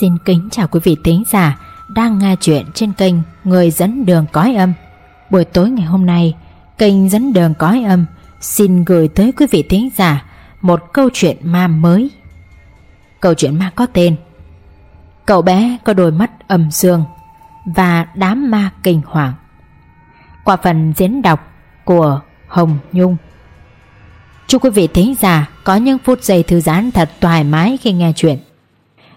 Xin kính chào quý vị thính giả đang nghe chuyện trên kênh Người dẫn đường cõi âm. Buổi tối ngày hôm nay, kênh dẫn đường cõi âm xin gửi tới quý vị thính giả một câu chuyện ma mới. Câu chuyện ma có tên Cậu bé có đôi mắt âm dương và đám ma kinh hoàng. Qua phần diễn đọc của Hồng Nhung. Chúc quý vị thính giả có những phút giây thư giãn thật thoải mái khi nghe chuyện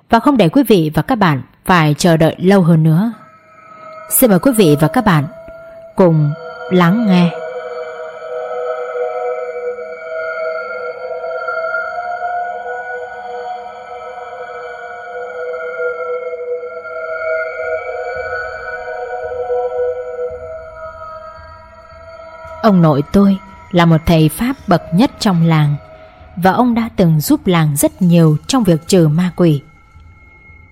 và không để quý vị và các bạn phải chờ đợi lâu hơn nữa. Xin mời quý vị và các bạn cùng lắng nghe. Ông nội tôi là một thầy Pháp bậc nhất trong làng, và ông đã từng giúp làng rất nhiều trong việc trừ ma quỷ.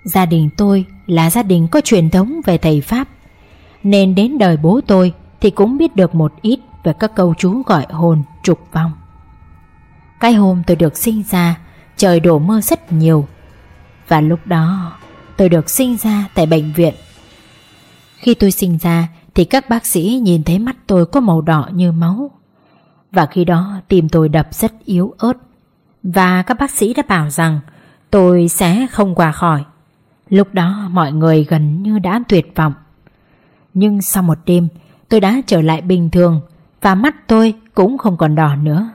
Gia đình tôi là gia đình có truyền thống về thầy Pháp. Nên đến đời bố tôi thì cũng biết được một ít về các câu chú gọi hồn trục vong. Cái hôm tôi được sinh ra, trời đổ mưa rất nhiều. Và lúc đó, tôi được sinh ra tại bệnh viện. Khi tôi sinh ra thì các bác sĩ nhìn thấy mắt tôi có màu đỏ như máu. Và khi đó, tim tôi đập rất yếu ớt. Và các bác sĩ đã bảo rằng tôi sẽ không qua khỏi. Lúc đó mọi người gần như đã tuyệt vọng. Nhưng sau một đêm, tôi đã trở lại bình thường Và mắt tôi cũng không còn đỏ nữa.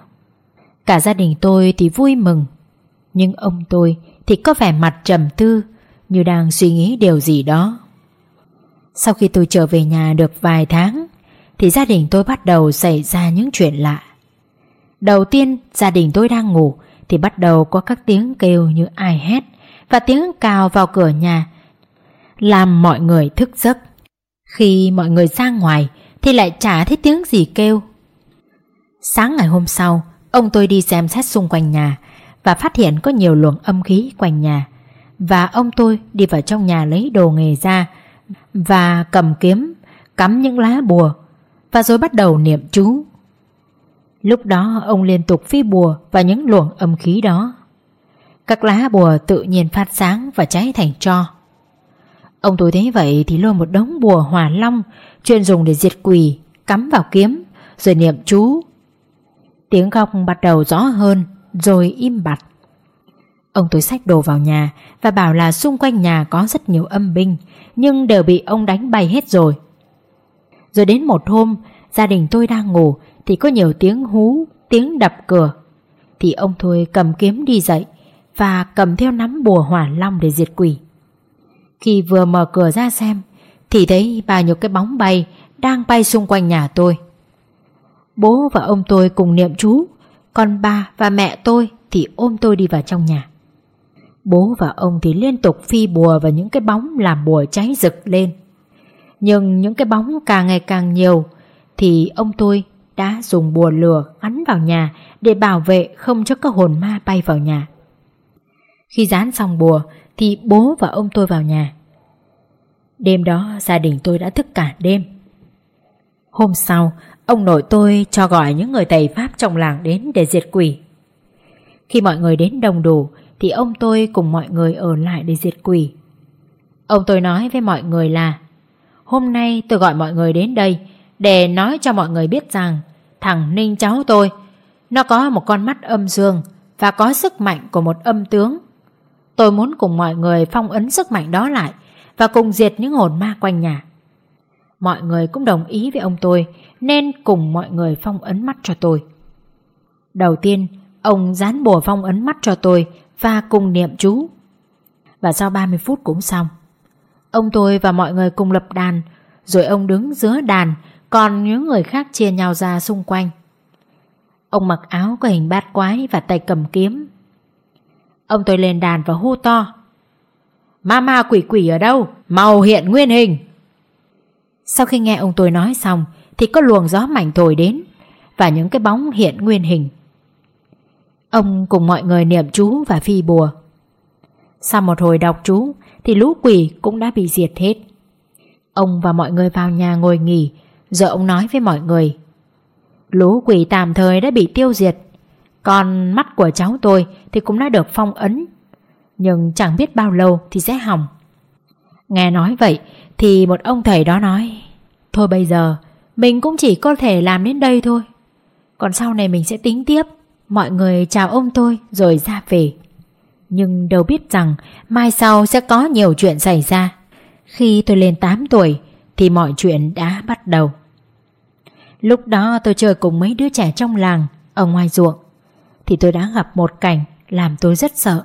Cả gia đình tôi thì vui mừng. Nhưng ông tôi thì có vẻ mặt trầm tư, Như đang suy nghĩ điều gì đó. Sau khi tôi trở về nhà được vài tháng, Thì gia đình tôi bắt đầu xảy ra những chuyện lạ. Đầu tiên, gia đình tôi đang ngủ Thì bắt đầu có các tiếng kêu như ai hét và tiếng cào vào cửa nhà làm mọi người thức giấc. Khi mọi người ra ngoài thì lại chả thấy tiếng gì kêu. Sáng ngày hôm sau, ông tôi đi xem xét xung quanh nhà và phát hiện có nhiều luồng âm khí quanh nhà. Và ông tôi đi vào trong nhà lấy đồ nghề ra và cầm kiếm, cắm những lá bùa và rồi bắt đầu niệm chú. Lúc đó ông liên tục phi bùa và những luồng âm khí đó. Các lá bùa tự nhiên phát sáng và cháy thành tro. Ông tôi thấy vậy thì lôi một đống bùa hỏa long, Chuyên dùng để diệt quỷ, Cắm vào kiếm, Rồi niệm chú. Tiếng khóc bắt đầu rõ hơn, Rồi im bặt. Ông tôi xách đồ vào nhà Và bảo là xung quanh nhà có rất nhiều âm binh, Nhưng đều bị ông đánh bay hết rồi. Rồi đến một hôm, Gia đình tôi đang ngủ Thì có nhiều tiếng hú, Tiếng đập cửa. Thì ông thôi cầm kiếm đi dậy và cầm theo nắm bùa hỏa long để diệt quỷ. Khi vừa mở cửa ra xem thì thấy bao nhiêu cái bóng bay đang bay xung quanh nhà tôi. Bố và ông tôi cùng niệm chú, còn ba và mẹ tôi thì ôm tôi đi vào trong nhà. Bố và ông thì liên tục phi bùa vào những cái bóng làm bùa cháy rực lên. Nhưng những cái bóng càng ngày càng nhiều thì ông tôi đã dùng bùa lửa gắn vào nhà để bảo vệ không cho các hồn ma bay vào nhà. Khi dán xong bùa thì bố và ông tôi vào nhà. Đêm đó gia đình tôi đã thức cả đêm. Hôm sau, ông nội tôi cho gọi những người thầy Pháp trong làng đến để diệt quỷ. Khi mọi người đến đông đủ thì ông tôi cùng mọi người ở lại để diệt quỷ. Ông tôi nói với mọi người là Hôm nay tôi gọi mọi người đến đây để nói cho mọi người biết rằng thằng Ninh cháu tôi nó có một con mắt âm dương và có sức mạnh của một âm tướng Tôi muốn cùng mọi người phong ấn sức mạnh đó lại Và cùng diệt những hồn ma quanh nhà. Mọi người cũng đồng ý với ông tôi, Nên cùng mọi người phong ấn mắt cho tôi. Đầu tiên, Ông dán bùa phong ấn mắt cho tôi Và cùng niệm chú. Và sau 30 phút cũng xong, Ông tôi và mọi người cùng lập đàn, Rồi ông đứng giữa đàn, Còn những người khác chia nhau ra xung quanh. Ông mặc áo có hình bát quái Và tay cầm kiếm. Ông tôi lên đàn và hô to. Ma ma quỷ quỷ ở đâu? Màu hiện nguyên hình. Sau khi nghe ông tôi nói xong, Thì có luồng gió mạnh thổi đến Và những cái bóng hiện nguyên hình. Ông cùng mọi người niệm chú và phi bùa. Sau một hồi đọc chú, Thì lũ quỷ cũng đã bị diệt hết. Ông và mọi người vào nhà ngồi nghỉ Giờ ông nói với mọi người, Lũ quỷ tạm thời đã bị tiêu diệt còn mắt của cháu tôi thì cũng đã được phong ấn, Nhưng chẳng biết bao lâu thì sẽ hỏng. Nghe nói vậy Thì một ông thầy đó nói, Thôi bây giờ, Mình cũng chỉ có thể làm đến đây thôi. Còn sau này mình sẽ tính tiếp, Mọi người chào ông tôi rồi ra về. Nhưng đâu biết rằng Mai sau sẽ có nhiều chuyện xảy ra. Khi tôi lên 8 tuổi Thì mọi chuyện đã bắt đầu. Lúc đó tôi chơi cùng mấy đứa trẻ trong làng Ở ngoài ruộng. Thì tôi đã gặp một cảnh Làm tôi rất sợ.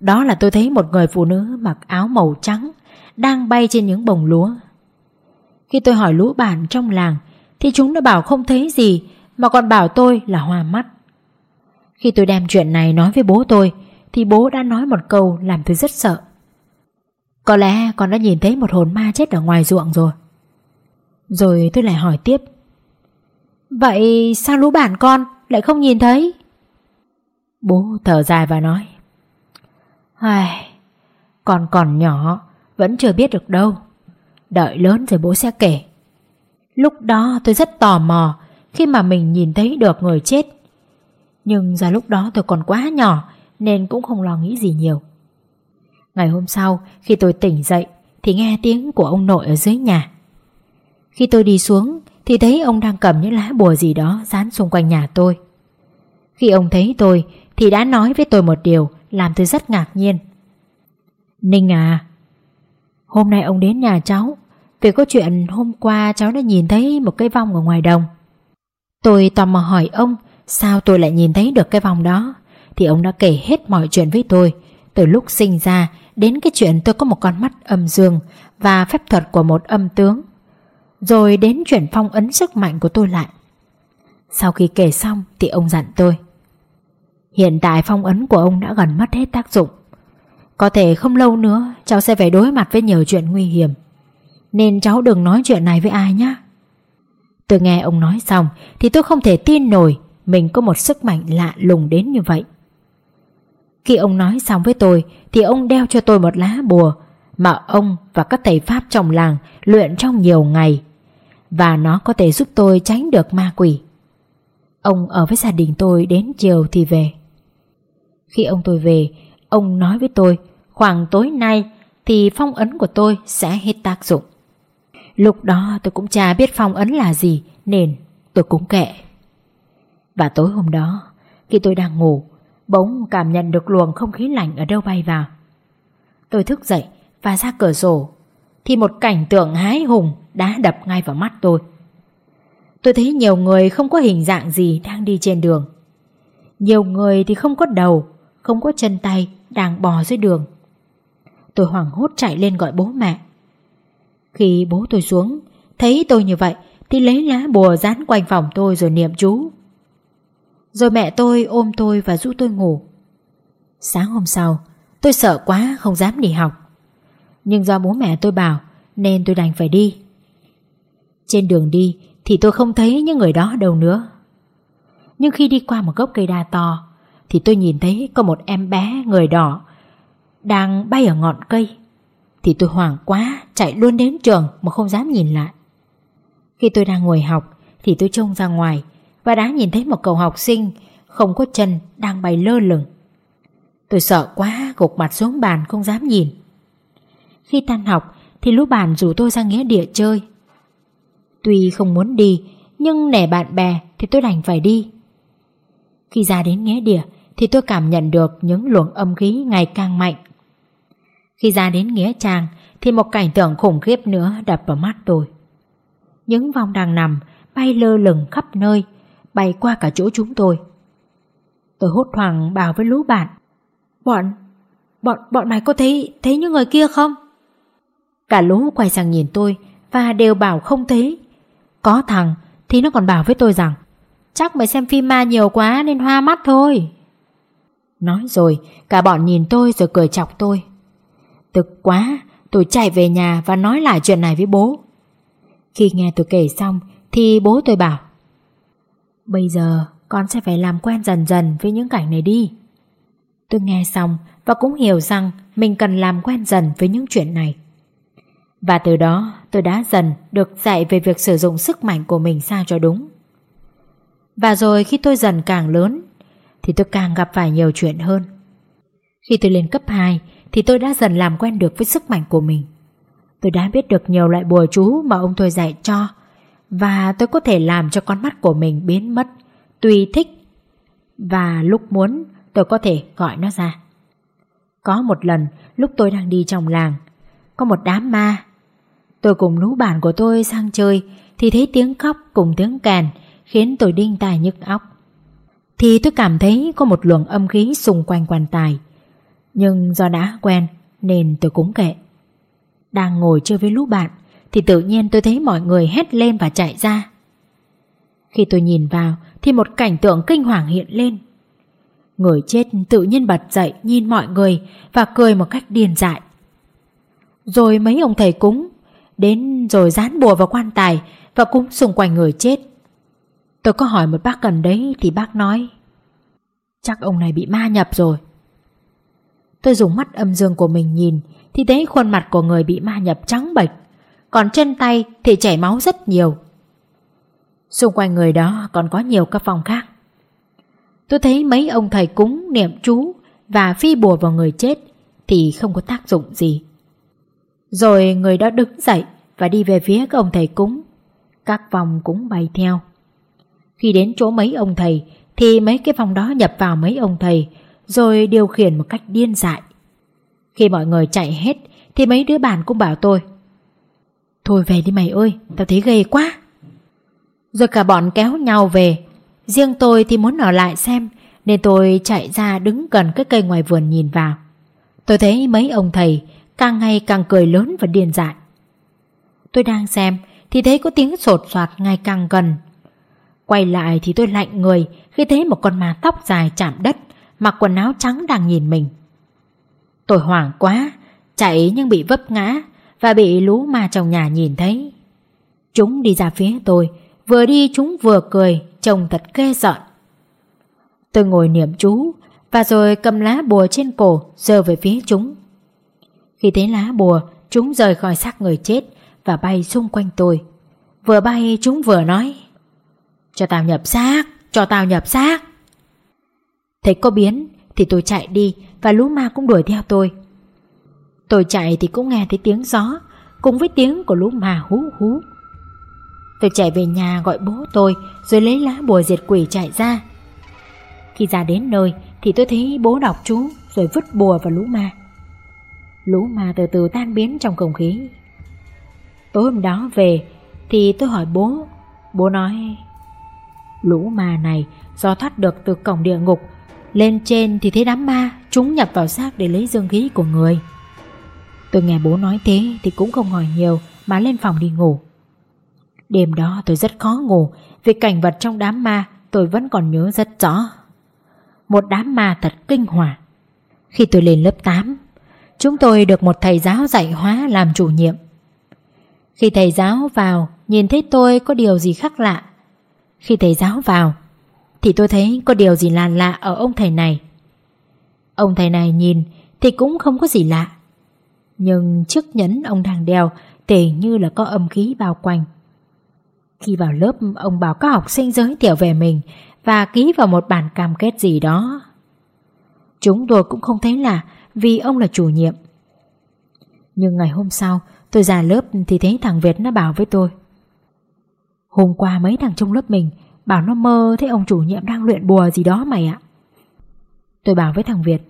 Đó là tôi thấy một người phụ nữ mặc áo màu trắng Đang bay trên những bồng lúa. Khi tôi hỏi lũ bạn trong làng Thì chúng đã bảo không thấy gì Mà còn bảo tôi là hoa mắt. Khi tôi đem chuyện này nói với bố tôi Thì bố đã nói một câu làm tôi rất sợ. Có lẽ con đã nhìn thấy một hồn ma chết ở ngoài ruộng rồi. Rồi tôi lại hỏi tiếp. Vậy sao lũ bản con lại không nhìn thấy? Bố thở dài và nói Ai, Con còn nhỏ Vẫn chưa biết được đâu. Đợi lớn rồi bố sẽ kể. Lúc đó tôi rất tò mò Khi mà mình nhìn thấy được người chết. Nhưng ra lúc đó tôi còn quá nhỏ Nên cũng không lo nghĩ gì nhiều. Ngày hôm sau Khi tôi tỉnh dậy Thì nghe tiếng của ông nội ở dưới nhà. Khi tôi đi xuống thì thấy ông đang cầm những lá bùa gì đó dán xung quanh nhà tôi. Khi ông thấy tôi thì đã nói với tôi một điều làm tôi rất ngạc nhiên. Ninh à, hôm nay ông đến nhà cháu vì có chuyện hôm qua cháu đã nhìn thấy một cái vong ở ngoài đồng. Tôi tò mò hỏi ông sao tôi lại nhìn thấy được cái vong đó thì ông đã kể hết mọi chuyện với tôi từ lúc sinh ra đến cái chuyện tôi có một con mắt âm dương và phép thuật của một âm tướng rồi đến chuyện phong ấn sức mạnh của tôi lại Sau khi kể xong Thì ông dặn tôi Hiện tại phong ấn của ông đã gần mất hết tác dụng. Có thể không lâu nữa, Cháu sẽ phải đối mặt với nhiều chuyện nguy hiểm. Nên cháu đừng nói chuyện này với ai nhé. Tôi nghe ông nói xong, Thì tôi không thể tin nổi Mình có một sức mạnh lạ lùng đến như vậy. Khi ông nói xong với tôi, Thì ông đeo cho tôi một lá bùa Mà ông và các thầy Pháp trong làng Luyện trong nhiều ngày. Và nó có thể giúp tôi tránh được ma quỷ. Ông ở với gia đình tôi đến chiều thì về. Khi ông tôi về, ông nói với tôi khoảng tối nay thì phong ấn của tôi sẽ hết tác dụng. Lúc đó tôi cũng chả biết phong ấn là gì nên tôi cũng kệ. Và tối hôm đó, khi tôi đang ngủ, bỗng cảm nhận được luồng không khí lạnh ở đâu bay vào. Tôi thức dậy và ra cửa sổ thì một cảnh tượng hái hùng đã đập ngay vào mắt tôi. Tôi thấy nhiều người không có hình dạng gì đang đi trên đường. Nhiều người thì không có đầu, không có chân tay đang bò dưới đường. Tôi hoảng hốt chạy lên gọi bố mẹ. Khi bố tôi xuống, thấy tôi như vậy thì lấy lá bùa dán quanh phòng tôi rồi niệm chú. Rồi mẹ tôi ôm tôi và giúp tôi ngủ. Sáng hôm sau, tôi sợ quá không dám đi học. Nhưng do bố mẹ tôi bảo Nên tôi đành phải đi Trên đường đi Thì tôi không thấy những người đó đâu nữa Nhưng khi đi qua một gốc cây đa to thì tôi nhìn thấy có một em bé người đỏ Đang bay ở ngọn cây Thì tôi hoảng quá Chạy luôn đến trường mà không dám nhìn lại Khi tôi đang ngồi học Thì tôi trông ra ngoài Và đã nhìn thấy một cậu học sinh Không có chân đang bay lơ lửng Tôi sợ quá gục mặt xuống bàn không dám nhìn khi tan học thì lũ bạn rủ tôi ra nghĩa địa chơi. Tuy không muốn đi, nhưng nể bạn bè thì tôi đành phải đi. Khi ra đến nghĩa địa thì tôi cảm nhận được những luồng âm khí ngày càng mạnh. Khi ra đến nghĩa trang thì một cảnh tượng khủng khiếp nữa đập vào mắt tôi. Những vong đang nằm bay lơ lửng khắp nơi, bay qua cả chỗ chúng tôi. Tôi hốt hoảng bảo với lũ bạn Bọn, bọn, bọn mày có thấy, thấy những người kia không? Cả lũ quay sang nhìn tôi Và đều bảo không thấy. Có thằng thì nó còn bảo với tôi rằng Chắc mày xem phim ma nhiều quá nên hoa mắt thôi Nói rồi, Cả bọn nhìn tôi rồi cười chọc tôi. Tức quá, Tôi chạy về nhà và nói lại chuyện này với bố. Khi nghe tôi kể xong, Thì bố tôi bảo, Bây giờ con sẽ phải làm quen dần dần với những cảnh này đi. Tôi nghe xong Và cũng hiểu rằng Mình cần làm quen dần với những chuyện này. Và từ đó, tôi đã dần được dạy về việc sử dụng sức mạnh của mình sao cho đúng. Và rồi khi tôi dần càng lớn thì tôi càng gặp phải nhiều chuyện hơn. Khi tôi lên cấp 2 thì tôi đã dần làm quen được với sức mạnh của mình. Tôi đã biết được nhiều loại bùa chú mà ông tôi dạy cho, và tôi có thể làm cho con mắt của mình biến mất tùy thích, và lúc muốn tôi có thể gọi nó ra. Có một lần, lúc tôi đang đi trong làng, có một đám ma Tôi cùng lũ bạn của tôi sang chơi Thì thấy tiếng khóc cùng tiếng kèn Khiến tôi đinh tai nhức óc thì tôi cảm thấy có một luồng âm khí xung quanh quan tài. Nhưng do đã quen, Nên tôi cũng kệ. Đang ngồi chơi với lũ bạn, Thì tự nhiên tôi thấy mọi người hét lên và chạy ra. Khi tôi nhìn vào, Thì một cảnh tượng kinh hoàng hiện lên. Người chết tự nhiên bật dậy, nhìn mọi người Và cười một cách điên dại. Rồi mấy ông thầy cúng Đến rồi dán bùa vào quan tài Và cúng xung quanh người chết. Tôi có hỏi một bác gần đấy Thì bác nói, Chắc ông này bị ma nhập rồi. Tôi dùng mắt âm dương của mình nhìn, Thì thấy khuôn mặt của người bị ma nhập trắng bệch, Còn chân tay thì chảy máu rất nhiều. Xung quanh người đó còn có nhiều các phòng khác. Tôi thấy mấy ông thầy cúng, niệm chú Và phi bùa vào người chết Thì không có tác dụng gì. Rồi người đó đứng dậy Và đi về phía các ông thầy cúng. Các vòng cũng bay theo. Khi đến chỗ mấy ông thầy, Thì mấy cái phòng đó nhập vào mấy ông thầy, Rồi điều khiển một cách điên dại. Khi mọi người chạy hết, Thì mấy đứa bạn cũng bảo tôi, Thôi về đi mày ơi, Tao thấy ghê quá. Rồi cả bọn kéo nhau về. Riêng tôi thì muốn ở lại xem, Nên tôi chạy ra đứng gần cái cây ngoài vườn nhìn vào. Tôi thấy mấy ông thầy Càng ngày càng cười lớn và điên dại. Tôi đang xem, Thì thấy có tiếng sột soạt ngày càng gần. Quay lại thì tôi lạnh người, Khi thấy một con ma tóc dài chạm đất, Mặc quần áo trắng đang nhìn mình. Tôi hoảng quá, Chạy nhưng bị vấp ngã Và bị lũ ma trong nhà nhìn thấy. Chúng đi ra phía tôi, Vừa đi chúng vừa cười, Trông thật ghê giận Tôi ngồi niệm chú Và rồi cầm lá bùa trên cổ, Giơ về phía chúng. Khi thấy lá bùa, Chúng rời khỏi xác người chết Và bay xung quanh tôi. Vừa bay, chúng vừa nói. Cho tao nhập xác, Cho tao nhập xác. Thấy có biến thì tôi chạy đi Và lũ ma cũng đuổi theo tôi. Tôi chạy thì cũng nghe thấy tiếng gió, Cùng với tiếng của lũ ma hú hú. Tôi chạy về nhà gọi bố tôi, Rồi lấy lá bùa diệt quỷ chạy ra. Khi ra đến nơi Thì tôi thấy bố đọc chú, Rồi vứt bùa vào lũ ma. Lũ ma từ từ tan biến trong không khí. Tối hôm đó về Thì tôi hỏi bố Bố nói Lũ ma này do thoát được từ cổng địa ngục. Lên trên thì thấy đám ma Chúng nhập vào xác để lấy dương khí của người. Tôi nghe bố nói thế Thì cũng không hỏi nhiều Mà lên phòng đi ngủ. Đêm đó tôi rất khó ngủ Vì cảnh vật trong đám ma tôi vẫn còn nhớ rất rõ. Một đám ma thật kinh hoàng. Khi tôi lên lớp 8 Chúng tôi được một thầy giáo dạy hóa làm chủ nhiệm. Khi thầy giáo vào, Nhìn thấy tôi có điều gì khác lạ khi thầy giáo vào, Thì tôi thấy có điều gì là lạ ở ông thầy này Ông thầy này nhìn Thì cũng không có gì lạ Nhưng chiếc nhẫn ông đang đeo Tề như là có âm khí bao quanh Khi vào lớp, Ông bảo các học sinh giới thiệu về mình Và ký vào một bản cam kết gì đó Chúng tôi cũng không thấy lạ vì ông là chủ nhiệm. Nhưng ngày hôm sau, tôi ra lớp thì thấy thằng Việt nó bảo với tôi. Hôm qua mấy thằng trong lớp mình bảo nó mơ thấy ông chủ nhiệm đang luyện bùa gì đó mày ạ. Tôi bảo với thằng Việt.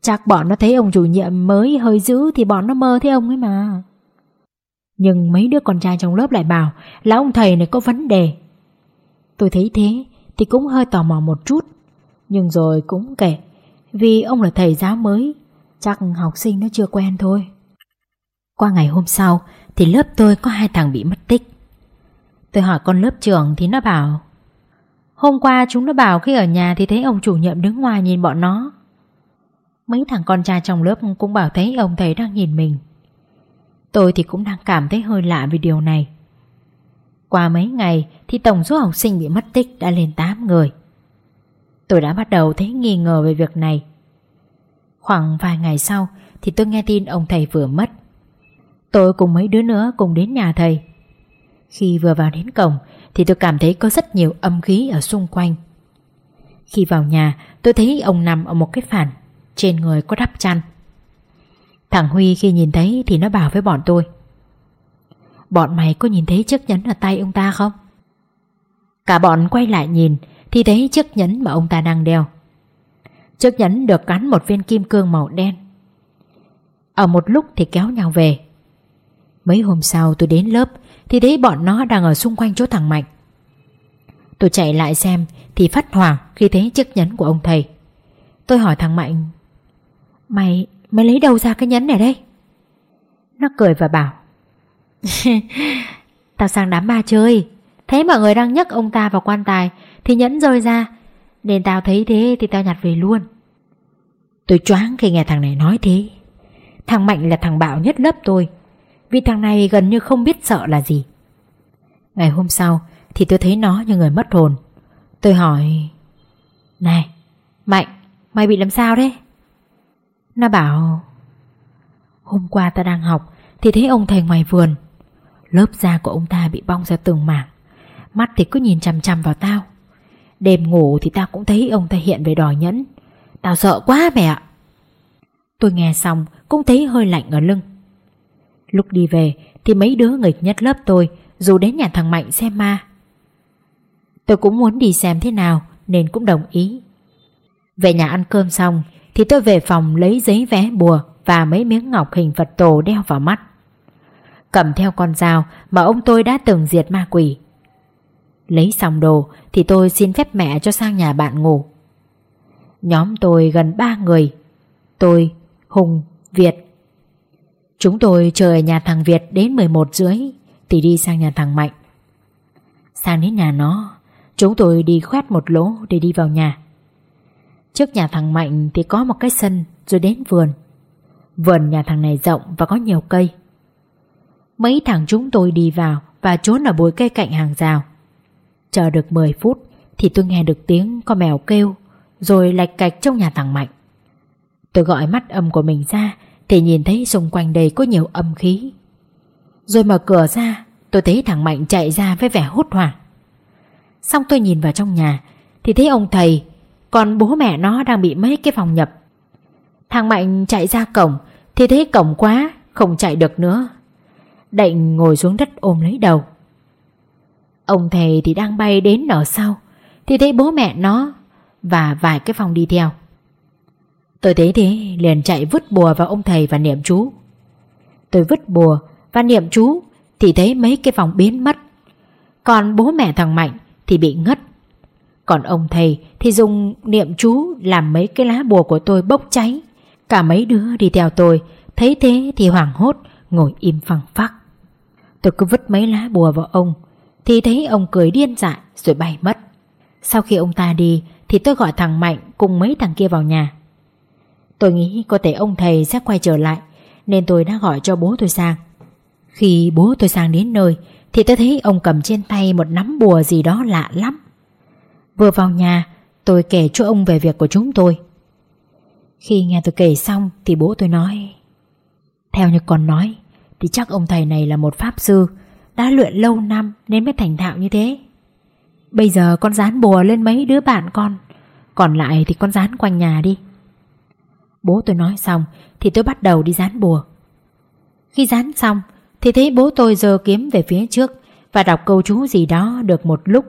Chắc bọn nó thấy ông chủ nhiệm mới hơi dữ thì bọn nó mơ thấy ông ấy mà. Nhưng mấy đứa con trai trong lớp lại bảo là ông thầy này có vấn đề. Tôi thấy thế thì cũng hơi tò mò một chút. Nhưng rồi cũng kể, vì ông là thầy giáo mới, Chắc học sinh nó chưa quen thôi Qua ngày hôm sau Thì lớp tôi có hai thằng bị mất tích Tôi hỏi con lớp trưởng Thì nó bảo, Hôm qua chúng nó bảo khi ở nhà Thì thấy ông chủ nhiệm đứng ngoài nhìn bọn nó. Mấy thằng con trai trong lớp Cũng bảo thấy ông thầy đang nhìn mình. Tôi thì cũng đang cảm thấy hơi lạ vì điều này. Qua mấy ngày Thì tổng số học sinh bị mất tích đã lên 8 người. Tôi đã bắt đầu thấy nghi ngờ về việc này. Khoảng vài ngày sau Thì tôi nghe tin ông thầy vừa mất. Tôi cùng mấy đứa nữa cùng đến nhà thầy. Khi vừa vào đến cổng, Thì tôi cảm thấy có rất nhiều âm khí ở xung quanh. Khi vào nhà, tôi thấy ông nằm ở một cái phản, Trên người có đắp chăn. Thằng Huy khi nhìn thấy Thì nó bảo với bọn tôi, Bọn mày có nhìn thấy chiếc nhẫn ở tay ông ta không? Cả bọn quay lại nhìn, Thì thấy chiếc nhẫn mà ông ta đang đeo. Chiếc nhẫn được gắn một viên kim cương màu đen. Ở một lúc thì kéo nhau về. Mấy hôm sau tôi đến lớp thì thấy bọn nó đang ở xung quanh chỗ thằng Mạnh. Tôi chạy lại xem Thì phát hoảng khi thấy chiếc nhẫn của ông thầy. Tôi hỏi thằng Mạnh Mày, mày lấy đâu ra cái nhẫn này đây? Nó cười và bảo Tao sang đám ma chơi. Thấy mọi người đang nhấc ông ta vào quan tài Thì nhẫn rơi ra. Nên tao thấy thế thì tao nhặt về luôn. Tôi choáng khi nghe thằng này nói thế. Thằng Mạnh là thằng bạo nhất lớp tôi. Vì thằng này gần như không biết sợ là gì. Ngày hôm sau Thì tôi thấy nó như người mất hồn. Tôi hỏi, Này, Mạnh, Mày bị làm sao đấy? Nó bảo, Hôm qua ta đang học Thì thấy ông thầy ngoài vườn. Lớp da của ông ta bị bong ra từng mảng, Mắt thì cứ nhìn chằm chằm vào tao. Đêm ngủ thì tao cũng thấy ông ta hiện về đòi nhẫn. Tao sợ quá mẹ ạ. Tôi nghe xong cũng thấy hơi lạnh ở lưng. Lúc đi về thì mấy đứa nghịch nhất lớp tôi Dù đến nhà thằng Mạnh xem ma. Tôi cũng muốn đi xem thế nào Nên cũng đồng ý. Về nhà ăn cơm xong Thì tôi về phòng lấy giấy vé bùa Và mấy miếng ngọc hình Phật tổ đeo vào mắt. Cầm theo con dao Mà ông tôi đã từng diệt ma quỷ. Lấy xong đồ Thì tôi xin phép mẹ cho sang nhà bạn ngủ. Nhóm tôi gần 3 người Tôi, Hùng, Việt Chúng tôi chờ ở nhà thằng Việt đến 11 rưỡi, Thì đi sang nhà thằng Mạnh. Sang đến nhà nó, Chúng tôi đi khoét một lỗ để đi vào nhà. Trước nhà thằng Mạnh thì có một cái sân Rồi đến vườn. Vườn nhà thằng này rộng và có nhiều cây. Mấy thằng chúng tôi đi vào Và trốn ở bụi cây cạnh hàng rào. Chờ được 10 phút Thì tôi nghe được tiếng con mèo kêu, Rồi lạch cạch trong nhà thằng Mạnh. Tôi gọi mắt âm của mình ra thì nhìn thấy xung quanh đây có nhiều âm khí. Rồi mở cửa ra, Tôi thấy thằng Mạnh chạy ra với vẻ hốt hoảng. Xong tôi nhìn vào trong nhà, Thì thấy ông thầy, Còn bố mẹ nó đang bị mấy cái phòng nhập. Thằng Mạnh chạy ra cổng, Thì thấy cổng quá, Không chạy được nữa. Đạnh ngồi xuống đất ôm lấy đầu. Ông thầy thì đang bay đến ở sau, Thì thấy bố mẹ nó Và vài cái phòng đi theo. Tôi thấy thế, liền chạy vứt bùa vào ông thầy và niệm chú. Tôi vứt bùa và niệm chú, Thì thấy mấy cái phòng biến mất. Còn bố mẹ thằng Mạnh thì bị ngất. Còn ông thầy thì dùng niệm chú Làm mấy cái lá bùa của tôi bốc cháy. Cả mấy đứa đi theo tôi, Thấy thế thì hoảng hốt, Ngồi im phăng phắc. Tôi cứ vứt mấy lá bùa vào ông, Thì thấy ông cười điên dại rồi bay mất. Sau khi ông ta đi, Thì tôi gọi thằng Mạnh cùng mấy thằng kia vào nhà. Tôi nghĩ có thể ông thầy sẽ quay trở lại, Nên tôi đã gọi cho bố tôi sang. Khi bố tôi sang đến nơi, Thì tôi thấy ông cầm trên tay một nắm bùa gì đó lạ lắm. Vừa vào nhà, Tôi kể cho ông về việc của chúng tôi. Khi nghe tôi kể xong, Thì bố tôi nói, Theo như con nói, Thì chắc ông thầy này là một pháp sư, Đã luyện lâu năm nên mới thành thạo như thế. Bây giờ con dán bùa lên mấy đứa bạn con, Còn lại thì con dán quanh nhà đi. Bố tôi nói xong Thì tôi bắt đầu đi dán bùa. Khi dán xong Thì thấy bố tôi giơ kiếm về phía trước Và đọc câu chú gì đó được một lúc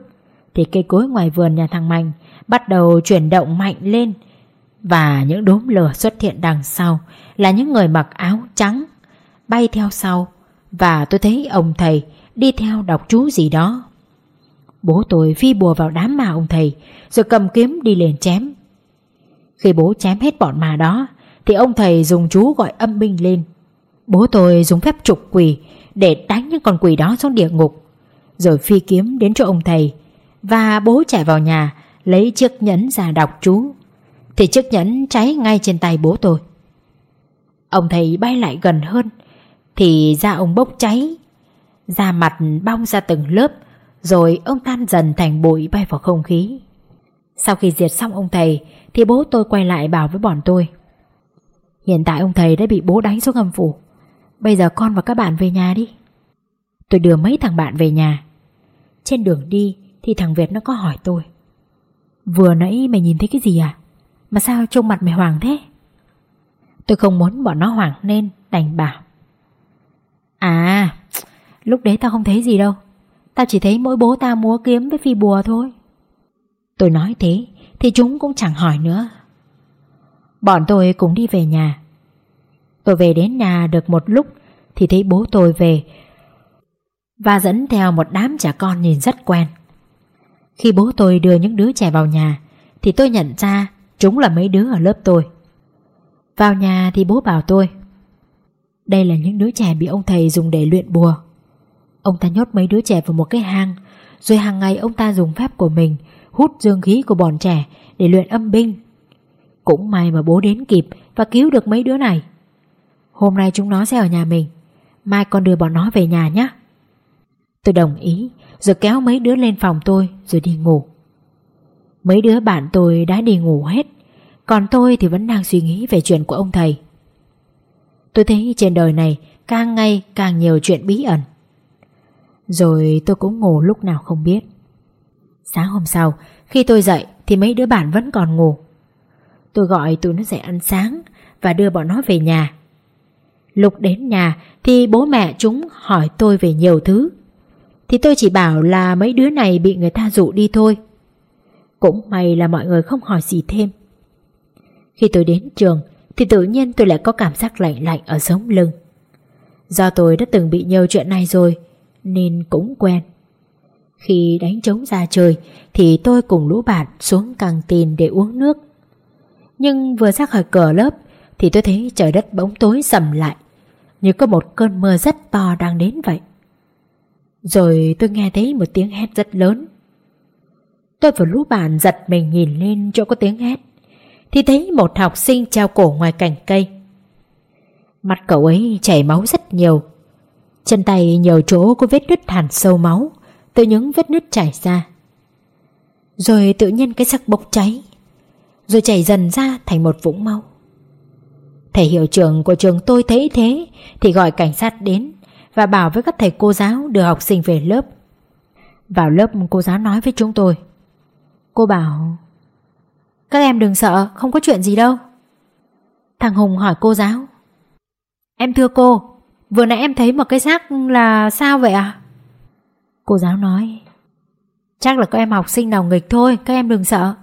Thì cây cối ngoài vườn nhà thằng Mạnh Bắt đầu chuyển động mạnh lên Và những đốm lửa xuất hiện đằng sau Là những người mặc áo trắng Bay theo sau Và tôi thấy ông thầy Đi theo đọc chú gì đó. Bố tôi phi bùa vào đám mà ông thầy Rồi cầm kiếm đi lên chém khi bố chém hết bọn mà đó, Thì ông thầy dùng chú gọi âm binh lên. Bố tôi dùng phép trục quỷ Để đánh những con quỷ đó xuống địa ngục, Rồi phi kiếm đến cho ông thầy. Và bố chạy vào nhà, Lấy chiếc nhẫn ra đọc chú. Thì chiếc nhẫn cháy ngay trên tay bố tôi. Ông thầy bay lại gần hơn, Thì da ông bốc cháy, Da mặt bong ra từng lớp, Rồi ông tan dần thành bụi bay vào không khí. Sau khi diệt xong ông thầy, thì bố tôi quay lại bảo với bọn tôi. Hiện tại ông thầy đã bị bố đánh xuống âm phủ. Bây giờ con và các bạn về nhà đi. Tôi đưa mấy thằng bạn về nhà. Trên đường đi Thì thằng Việt nó có hỏi tôi. Vừa nãy mày nhìn thấy cái gì à? Mà sao trông mặt mày hoàng thế? Tôi không muốn bọn nó hoảng nên đành bảo. À Lúc đấy tao không thấy gì đâu. Tao chỉ thấy mỗi bố tao múa kiếm với phi bùa thôi. Tôi nói thế, Thì chúng cũng chẳng hỏi nữa. Bọn tôi cũng đi về nhà. Tôi về đến nhà được một lúc, Thì thấy bố tôi về Và dẫn theo một đám trẻ con nhìn rất quen. Khi bố tôi đưa những đứa trẻ vào nhà, Thì tôi nhận ra Chúng là mấy đứa ở lớp tôi. Vào nhà thì bố bảo tôi, Đây là những đứa trẻ bị ông thầy dùng để luyện bùa. Ông ta nhốt mấy đứa trẻ vào một cái hang, Rồi hàng ngày ông ta dùng phép của mình Hút dương khí của bọn trẻ Để luyện âm binh. Cũng may mà bố đến kịp Và cứu được mấy đứa này. Hôm nay chúng nó sẽ ở nhà mình. Mai con đưa bọn nó về nhà nhé. Tôi đồng ý, Rồi kéo mấy đứa lên phòng tôi Rồi đi ngủ. Mấy đứa bạn tôi đã đi ngủ hết, Còn tôi thì vẫn đang suy nghĩ về chuyện của ông thầy. Tôi thấy trên đời này Càng ngày càng nhiều chuyện bí ẩn. Rồi tôi cũng ngủ lúc nào không biết. Sáng hôm sau, Khi tôi dậy thì mấy đứa bạn vẫn còn ngủ. Tôi gọi tụi nó dậy ăn sáng Và đưa bọn nó về nhà. Lúc đến nhà Thì bố mẹ chúng hỏi tôi về nhiều thứ. Thì tôi chỉ bảo là mấy đứa này bị người ta dụ đi thôi. Cũng may là mọi người không hỏi gì thêm. Khi tôi đến trường Thì tự nhiên tôi lại có cảm giác lạnh lạnh ở sống lưng. Do tôi đã từng bị nhiều chuyện này rồi, Nên cũng quen. Khi đánh trống ra trời, Thì tôi cùng lũ bạn xuống căng tin để uống nước. Nhưng vừa ra khỏi cửa lớp, Thì tôi thấy trời đất bỗng tối sầm lại, Như có một cơn mưa rất to đang đến vậy. Rồi tôi nghe thấy một tiếng hét rất lớn. Tôi và lũ bạn giật mình nhìn lên chỗ có tiếng hét, Thì thấy một học sinh treo cổ ngoài cành cây. Mặt cậu ấy chảy máu rất nhiều, Chân tay nhiều chỗ có vết đứt hẳn sâu máu. Từ những vết nứt chảy ra. Rồi tự nhiên cái sắc bốc cháy, Rồi chảy dần ra thành một vũng máu. Thầy hiệu trưởng của trường tôi thấy thế Thì gọi cảnh sát đến Và bảo với các thầy cô giáo đưa học sinh về lớp. Vào lớp, cô giáo nói với chúng tôi. Cô bảo, Các em đừng sợ, Không có chuyện gì đâu. Thằng Hùng hỏi cô giáo, Em thưa cô, Vừa nãy em thấy một cái xác là sao vậy à Cô giáo nói, Chắc là các em học sinh nào nghịch thôi, Các em đừng sợ.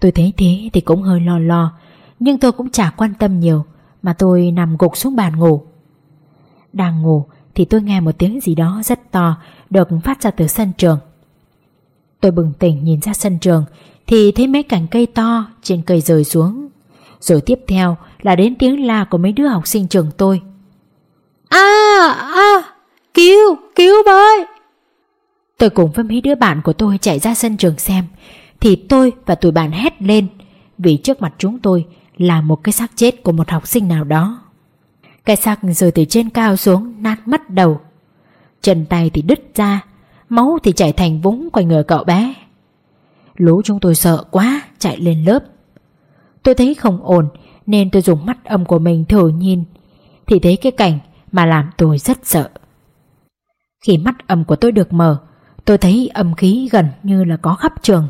Tôi thấy thế thì cũng hơi lo lo, Nhưng tôi cũng chả quan tâm nhiều, Mà tôi nằm gục xuống bàn ngủ. Đang ngủ Thì tôi nghe một tiếng gì đó rất to, Được phát ra từ sân trường. Tôi bừng tỉnh nhìn ra sân trường, Thì thấy mấy cành cây to Trên cây rơi xuống. Rồi tiếp theo là đến tiếng la của mấy đứa học sinh trường tôi. À à Cứu cứu với. Tôi cùng với mấy đứa bạn của tôi chạy ra sân trường xem. Thì tôi và tụi bạn hét lên, Vì trước mặt chúng tôi Là một cái xác chết của một học sinh nào đó. Cái xác rơi từ trên cao xuống, Nát mất đầu. Chân tay thì đứt ra, Máu thì chảy thành vũng quanh người cậu bé. Lũ chúng tôi sợ quá, Chạy lên lớp. Tôi thấy không ổn, Nên tôi dùng mắt âm của mình thử nhìn. Thì thấy cái cảnh mà làm tôi rất sợ. Khi mắt âm của tôi được mở, Tôi thấy âm khí gần như là có khắp trường.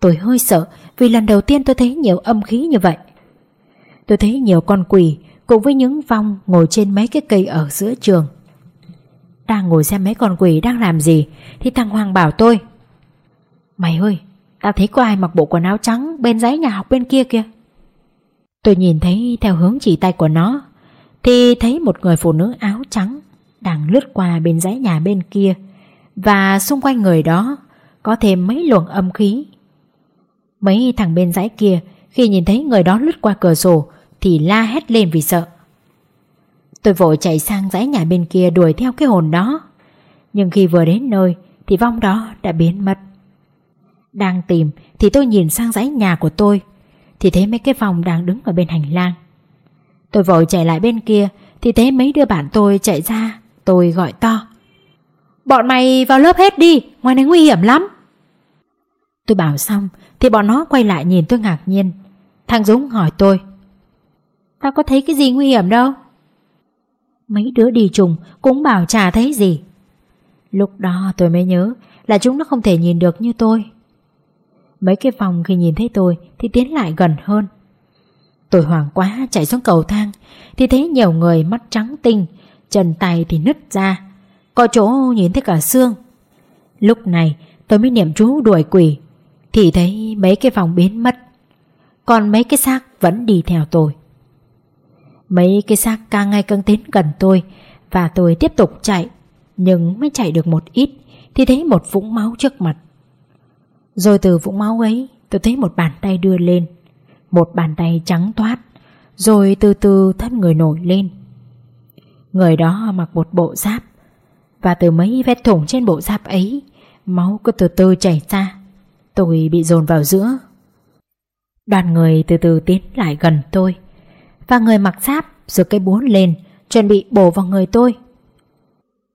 Tôi hơi sợ Vì lần đầu tiên tôi thấy nhiều âm khí như vậy. Tôi thấy nhiều con quỷ Cùng với những vong ngồi trên mấy cái cây ở giữa trường. Đang ngồi xem mấy con quỷ đang làm gì Thì thằng Hoàng bảo tôi, Mày ơi, Tao thấy có ai mặc bộ quần áo trắng Bên giấy nhà học bên kia kìa? Tôi nhìn thấy theo hướng chỉ tay của nó thì thấy một người phụ nữ áo đang lướt qua bên dãy nhà bên kia, và xung quanh người đó có thêm mấy luồng âm khí. Mấy thằng bên dãy kia, khi nhìn thấy người đó lướt qua cửa sổ, thì la hét lên vì sợ. Tôi vội chạy sang dãy nhà bên kia đuổi theo cái hồn đó. Nhưng khi vừa đến nơi, thì vong đó đã biến mất. Đang tìm, thì tôi nhìn sang dãy nhà của tôi, thì thấy mấy cái vòng đang đứng ở bên hành lang. Tôi vội chạy lại bên kia, Thì thấy mấy đứa bạn tôi chạy ra Tôi gọi to. Bọn mày vào lớp hết đi, Ngoài này nguy hiểm lắm. Tôi bảo xong, Thì bọn nó quay lại nhìn tôi ngạc nhiên. Thằng Dũng hỏi tôi, Tao có thấy cái gì nguy hiểm đâu? Mấy đứa đi trùng Cũng bảo chả thấy gì. Lúc đó tôi mới nhớ Là chúng nó không thể nhìn được như tôi. Mấy cái phòng khi nhìn thấy tôi Thì tiến lại gần hơn. Tôi hoảng quá chạy xuống cầu thang Thì thấy nhiều người mắt trắng tinh Chân tay thì nứt ra. Có chỗ nhìn thấy cả xương. Lúc này, tôi mới niệm chú đuổi quỷ. Thì thấy mấy cái phòng biến mất. Còn mấy cái xác vẫn đi theo tôi. Mấy cái xác càng ngày càng tiến gần tôi, Và tôi tiếp tục chạy. Nhưng mới chạy được một ít, Thì thấy một vũng máu trước mặt. Rồi từ vũng máu ấy, Tôi thấy một bàn tay đưa lên. Một bàn tay trắng toát, Rồi từ từ thân người nổi lên. Người đó mặc một bộ giáp. Và từ mấy vết thủng trên bộ giáp ấy, Máu cứ từ từ chảy ra. Tôi bị dồn vào giữa. Đoàn người từ từ tiến lại gần tôi. Và người mặc giáp rồi cây búa lên, Chuẩn bị bổ vào người tôi.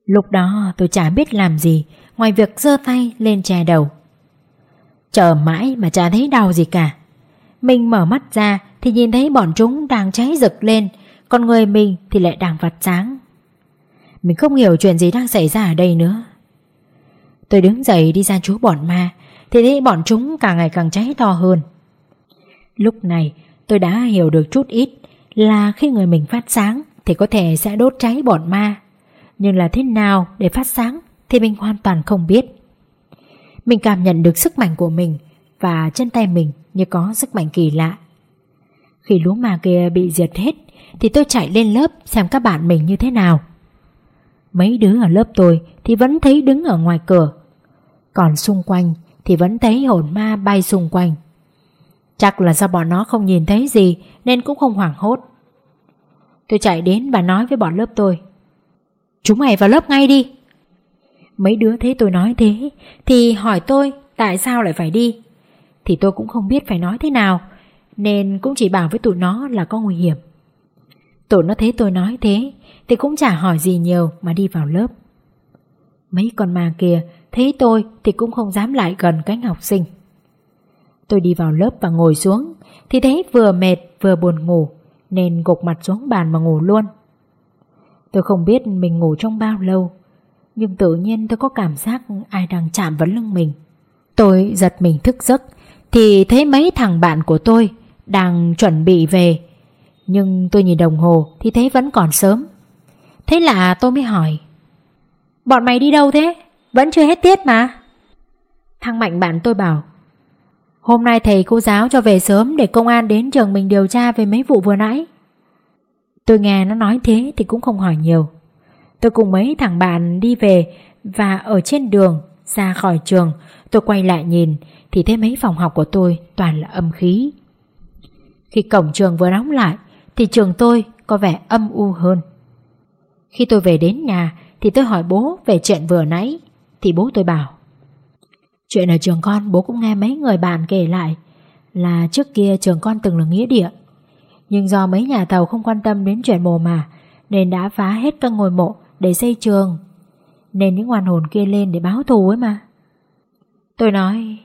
Lúc đó tôi chả biết làm gì, Ngoài việc giơ tay lên che đầu. Chờ mãi mà chả thấy đau gì cả. Mình mở mắt ra Thì nhìn thấy bọn chúng đang cháy rực lên còn người mình thì lại đang vặt sáng Mình không hiểu chuyện gì đang xảy ra ở đây nữa. Tôi đứng dậy đi ra chú bọn ma, Thì thấy bọn chúng càng ngày càng cháy to hơn. Lúc này, tôi đã hiểu được chút ít Là khi người mình phát sáng Thì có thể sẽ đốt cháy bọn ma. Nhưng là thế nào để phát sáng Thì mình hoàn toàn không biết. Mình cảm nhận được sức mạnh của mình Và chân tay mình như có sức mạnh kỳ lạ. Khi lũ ma kia bị diệt hết thì tôi chạy lên lớp xem các bạn mình như thế nào. Mấy đứa ở lớp tôi thì vẫn thấy đứng ở ngoài cửa. Còn xung quanh thì vẫn thấy hồn ma bay xung quanh. Chắc là do bọn nó không nhìn thấy gì Nên cũng không hoảng hốt. Tôi chạy đến và nói với bọn lớp tôi. Chúng mày vào lớp ngay đi. Mấy đứa thấy tôi nói thế Thì hỏi tôi tại sao lại phải đi. Thì tôi cũng không biết phải nói thế nào Nên cũng chỉ bảo với tụi nó là có nguy hiểm. Tụi nó thấy tôi nói thế. Thì cũng chả hỏi gì nhiều, mà đi vào lớp. Mấy con ma kia, Thấy tôi thì cũng không dám lại gần cánh học sinh. Tôi đi vào lớp và ngồi xuống, Thì thấy vừa mệt, vừa buồn ngủ, Nên gục mặt xuống bàn mà ngủ luôn. Tôi không biết mình ngủ trong bao lâu, Nhưng tự nhiên tôi có cảm giác ai đang chạm vào lưng mình. Tôi giật mình thức giấc, Thì thấy mấy thằng bạn của tôi Đang chuẩn bị về. Nhưng tôi nhìn đồng hồ Thì thấy vẫn còn sớm. Thế là tôi mới hỏi, Bọn mày đi đâu thế? Vẫn chưa hết tiết mà. Thăng Mạnh bạn tôi bảo, Hôm nay thầy cô giáo cho về sớm Để công an đến trường mình điều tra về mấy vụ vừa nãy. Tôi nghe nó nói thế Thì cũng không hỏi nhiều. Tôi cùng mấy thằng bạn đi về Và ở trên đường ra khỏi trường, Tôi quay lại nhìn Thì thấy mấy phòng học của tôi toàn là âm khí. Khi cổng trường vừa đóng lại thì trường tôi có vẻ âm u hơn. Khi tôi về đến nhà, Thì tôi hỏi bố về chuyện vừa nãy, Thì bố tôi bảo, Chuyện ở trường con bố cũng nghe mấy người bạn kể lại Là trước kia trường con từng là nghĩa địa. Nhưng do mấy nhà tàu không quan tâm đến chuyện mồ mà, Nên đã phá hết các ngôi mộ để xây trường, Nên những hoàn hồn kia lên để báo thù ấy mà. Tôi nói,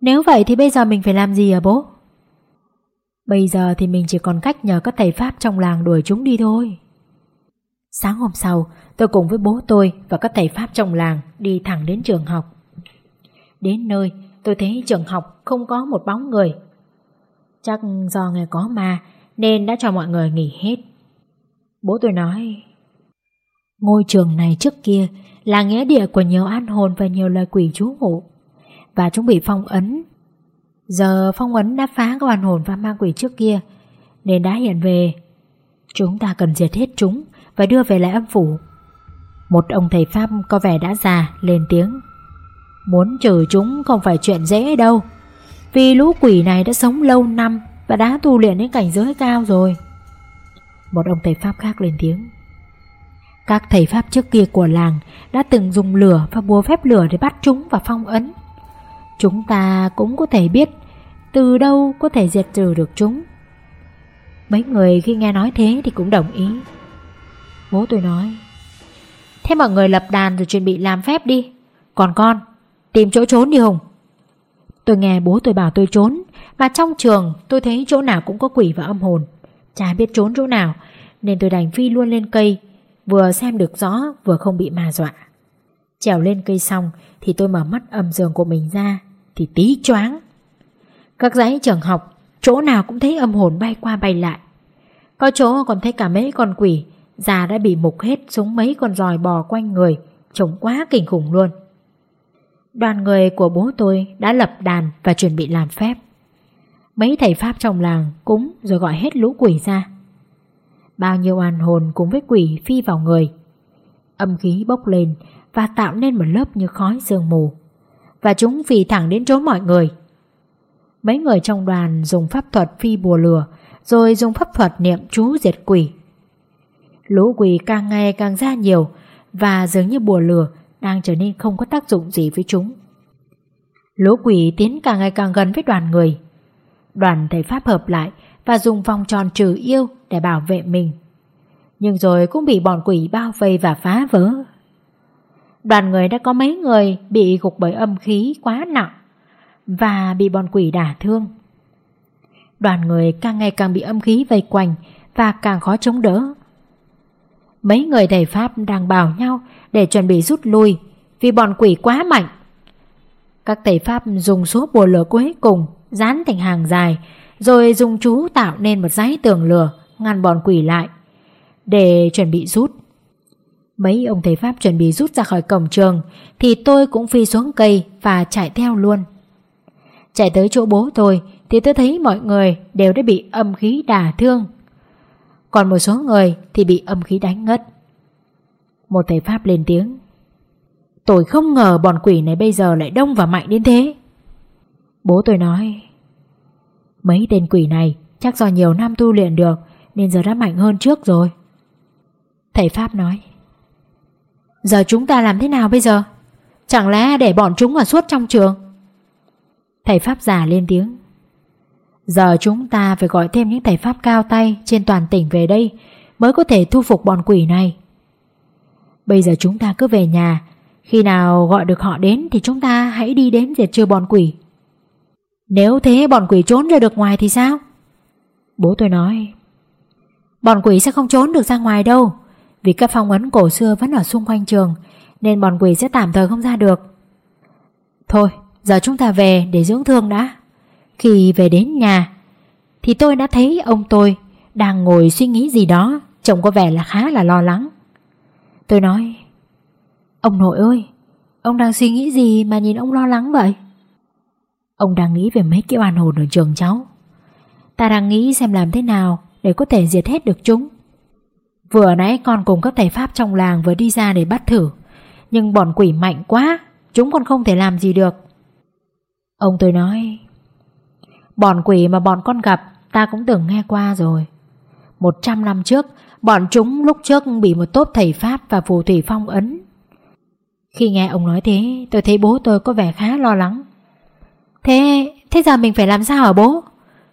Nếu vậy thì bây giờ mình phải làm gì à bố? Bây giờ thì mình chỉ còn cách nhờ các thầy Pháp trong làng đuổi chúng đi thôi. Sáng hôm sau, tôi cùng với bố tôi và các thầy Pháp trong làng đi thẳng đến trường học. Đến nơi, tôi thấy trường học không có một bóng người. Chắc do ngày có ma, Nên đã cho mọi người nghỉ hết. Bố tôi nói, Ngôi trường này trước kia Là nghĩa địa của nhiều an hồn Và nhiều loài quỷ trú ngụ. Và chúng bị phong ấn Giờ phong ấn đã phá các hoàn hồn và ma quỷ trước kia, Nên đã hiện về. Chúng ta cần diệt hết chúng Và đưa về lại âm phủ. Một ông thầy Pháp có vẻ đã già, Lên tiếng. Muốn trừ chúng không phải chuyện dễ đâu, Vì lũ quỷ này đã sống lâu năm Và đã tu luyện đến cảnh giới cao rồi. Một ông thầy Pháp khác lên tiếng. Các thầy Pháp trước kia của làng Đã từng dùng lửa và bùa phép lửa Để bắt chúng và phong ấn. Chúng ta cũng có thể biết từ đâu có thể diệt trừ được chúng? Mấy người khi nghe nói thế Thì cũng đồng ý. Bố tôi nói, Thế mọi người lập đàn rồi chuẩn bị làm phép đi. Còn con, Tìm chỗ trốn đi Hùng. Tôi nghe bố tôi bảo tôi trốn, Mà trong trường tôi thấy chỗ nào cũng có quỷ và âm hồn. Chả biết trốn chỗ nào, Nên tôi đành phi luôn lên cây, Vừa xem được rõ, vừa không bị ma dọa. Trèo lên cây xong Thì tôi mở mắt âm giường của mình ra, Thì tí choáng các dãy trường học, Chỗ nào cũng thấy âm hồn bay qua bay lại. Có chỗ còn thấy cả mấy con quỷ, Già đã bị mục hết xuống mấy con giòi bò quanh người, Trông quá kinh khủng luôn. Đoàn người của bố tôi đã lập đàn và chuẩn bị làm phép. Mấy thầy Pháp trong làng cúng rồi gọi hết lũ quỷ ra. Bao nhiêu oan hồn cùng với quỷ phi vào người. Âm khí bốc lên và tạo nên một lớp như khói sương mù. Và chúng phì thẳng đến chỗ mọi người. Mấy người trong đoàn dùng pháp thuật phi bùa lừa Rồi dùng pháp thuật niệm chú diệt quỷ. Lũ quỷ càng ngày càng ra nhiều, Và dường như bùa lừa đang trở nên không có tác dụng gì với chúng. Lũ quỷ tiến càng ngày càng gần với đoàn người. Đoàn thầy Pháp hợp lại Và dùng vòng tròn trừ yêu để bảo vệ mình. Nhưng rồi cũng bị bọn quỷ bao vây và phá vỡ. Đoàn người đã có mấy người bị gục bởi âm khí quá nặng. Và bị bọn quỷ đả thương. Đoàn người càng ngày càng bị âm khí vây quanh Và càng khó chống đỡ. Mấy người thầy Pháp đang bảo nhau Để chuẩn bị rút lui Vì bọn quỷ quá mạnh. Các thầy Pháp dùng số bùa lửa cuối cùng Dán thành hàng dài Rồi dùng chú tạo nên một dãy tường lửa Ngăn bọn quỷ lại Để chuẩn bị rút. Mấy ông thầy Pháp chuẩn bị rút ra khỏi cổng trường Thì tôi cũng phi xuống cây Và chạy theo luôn. Chạy tới chỗ bố tôi, Thì tôi thấy mọi người đều đã bị âm khí đả thương. Còn một số người thì bị âm khí đánh ngất. Một thầy Pháp lên tiếng, Tôi không ngờ bọn quỷ này bây giờ lại đông và mạnh đến thế. Bố tôi nói, Mấy tên quỷ này chắc do nhiều năm tu luyện được Nên giờ đã mạnh hơn trước rồi. Thầy Pháp nói, Giờ chúng ta làm thế nào bây giờ? Chẳng lẽ để bọn chúng ở suốt trong trường? Thầy Pháp già lên tiếng. Giờ chúng ta phải gọi thêm những thầy Pháp cao tay Trên toàn tỉnh về đây Mới có thể thu phục bọn quỷ này. Bây giờ chúng ta cứ về nhà. Khi nào gọi được họ đến Thì chúng ta hãy đi đến diệt trừ bọn quỷ. Nếu thế bọn quỷ trốn ra được ngoài thì sao? Bố tôi nói, Bọn quỷ sẽ không trốn được ra ngoài đâu, vì các phong ấn cổ xưa vẫn ở xung quanh trường, Nên bọn quỷ sẽ tạm thời không ra được. Thôi Giờ chúng ta về để dưỡng thương đã. Khi về đến nhà, Thì tôi đã thấy ông tôi Đang ngồi suy nghĩ gì đó, Trông có vẻ là khá là lo lắng. Tôi nói, Ông nội ơi, Ông đang suy nghĩ gì mà nhìn ông lo lắng vậy? Ông đang nghĩ về mấy cái oan hồn ở trường cháu. Ta đang nghĩ xem làm thế nào Để có thể diệt hết được chúng. Vừa nãy con cùng các thầy Pháp trong làng vừa đi ra để bắt thử, Nhưng bọn quỷ mạnh quá, Chúng còn không thể làm gì được. Ông tôi nói, Bọn quỷ mà bọn con gặp, Ta cũng từng nghe qua rồi. Một trăm năm trước, Bọn chúng lúc trước bị một tốt thầy Pháp Và phù thủy phong ấn. Khi nghe ông nói thế, Tôi thấy bố tôi có vẻ khá lo lắng. Thế Thế giờ mình phải làm sao hả bố?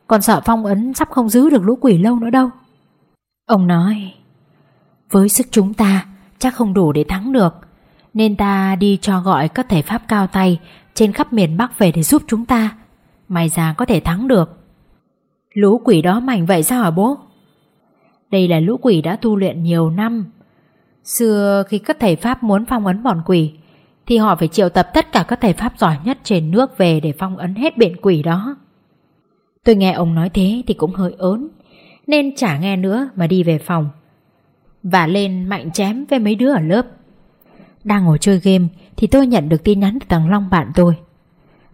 Còn sợ phong ấn sắp không giữ được lũ quỷ lâu nữa đâu. Ông nói, với sức chúng ta, chắc không đủ để thắng được. Nên ta đi cho gọi các thể pháp cao tay trên khắp miền Bắc về để giúp chúng ta. May ra có thể thắng được. Lũ quỷ đó mạnh vậy sao hả bố? Đây là lũ quỷ đã tu luyện nhiều năm. Xưa khi các thầy Pháp muốn phong ấn bọn quỷ, Thì họ phải triệu tập tất cả các thầy Pháp giỏi nhất trên nước về để phong ấn hết biển quỷ đó. Tôi nghe ông nói thế thì cũng hơi ớn, Nên chả nghe nữa mà đi về phòng. Và lên mạnh chém với mấy đứa ở lớp. Đang ngồi chơi game Thì tôi nhận được tin nhắn từ thằng Long bạn tôi.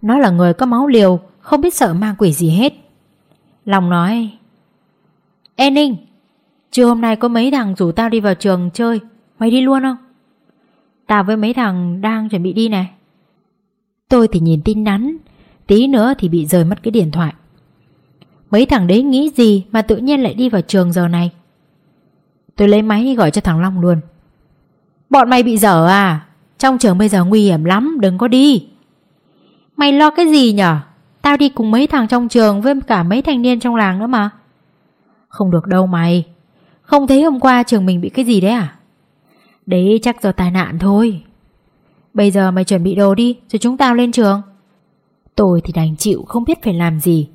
Nó là người có máu liều, Không biết sợ ma quỷ gì hết. Long nói, Ê Ninh, Trưa hôm nay có mấy thằng rủ tao đi vào trường chơi, Mày đi luôn không? Tao với mấy thằng đang chuẩn bị đi này. Tôi thì nhìn tin nhắn, Tí nữa thì bị rời mất cái điện thoại. Mấy thằng đấy nghĩ gì Mà tự nhiên lại đi vào trường giờ này? Tôi lấy máy gọi cho thằng Long luôn. Bọn mày bị dở à? Trong trường bây giờ nguy hiểm lắm, Đừng có đi. Mày lo cái gì nhở? Tao đi cùng mấy thằng trong trường Với cả mấy thanh niên trong làng nữa mà. Không được đâu mày. Không thấy hôm qua trường mình bị cái gì đấy à? Đấy, chắc do tai nạn thôi. Bây giờ mày chuẩn bị đồ đi, Rồi chúng tao lên trường. Tôi thì đành chịu, không biết phải làm gì.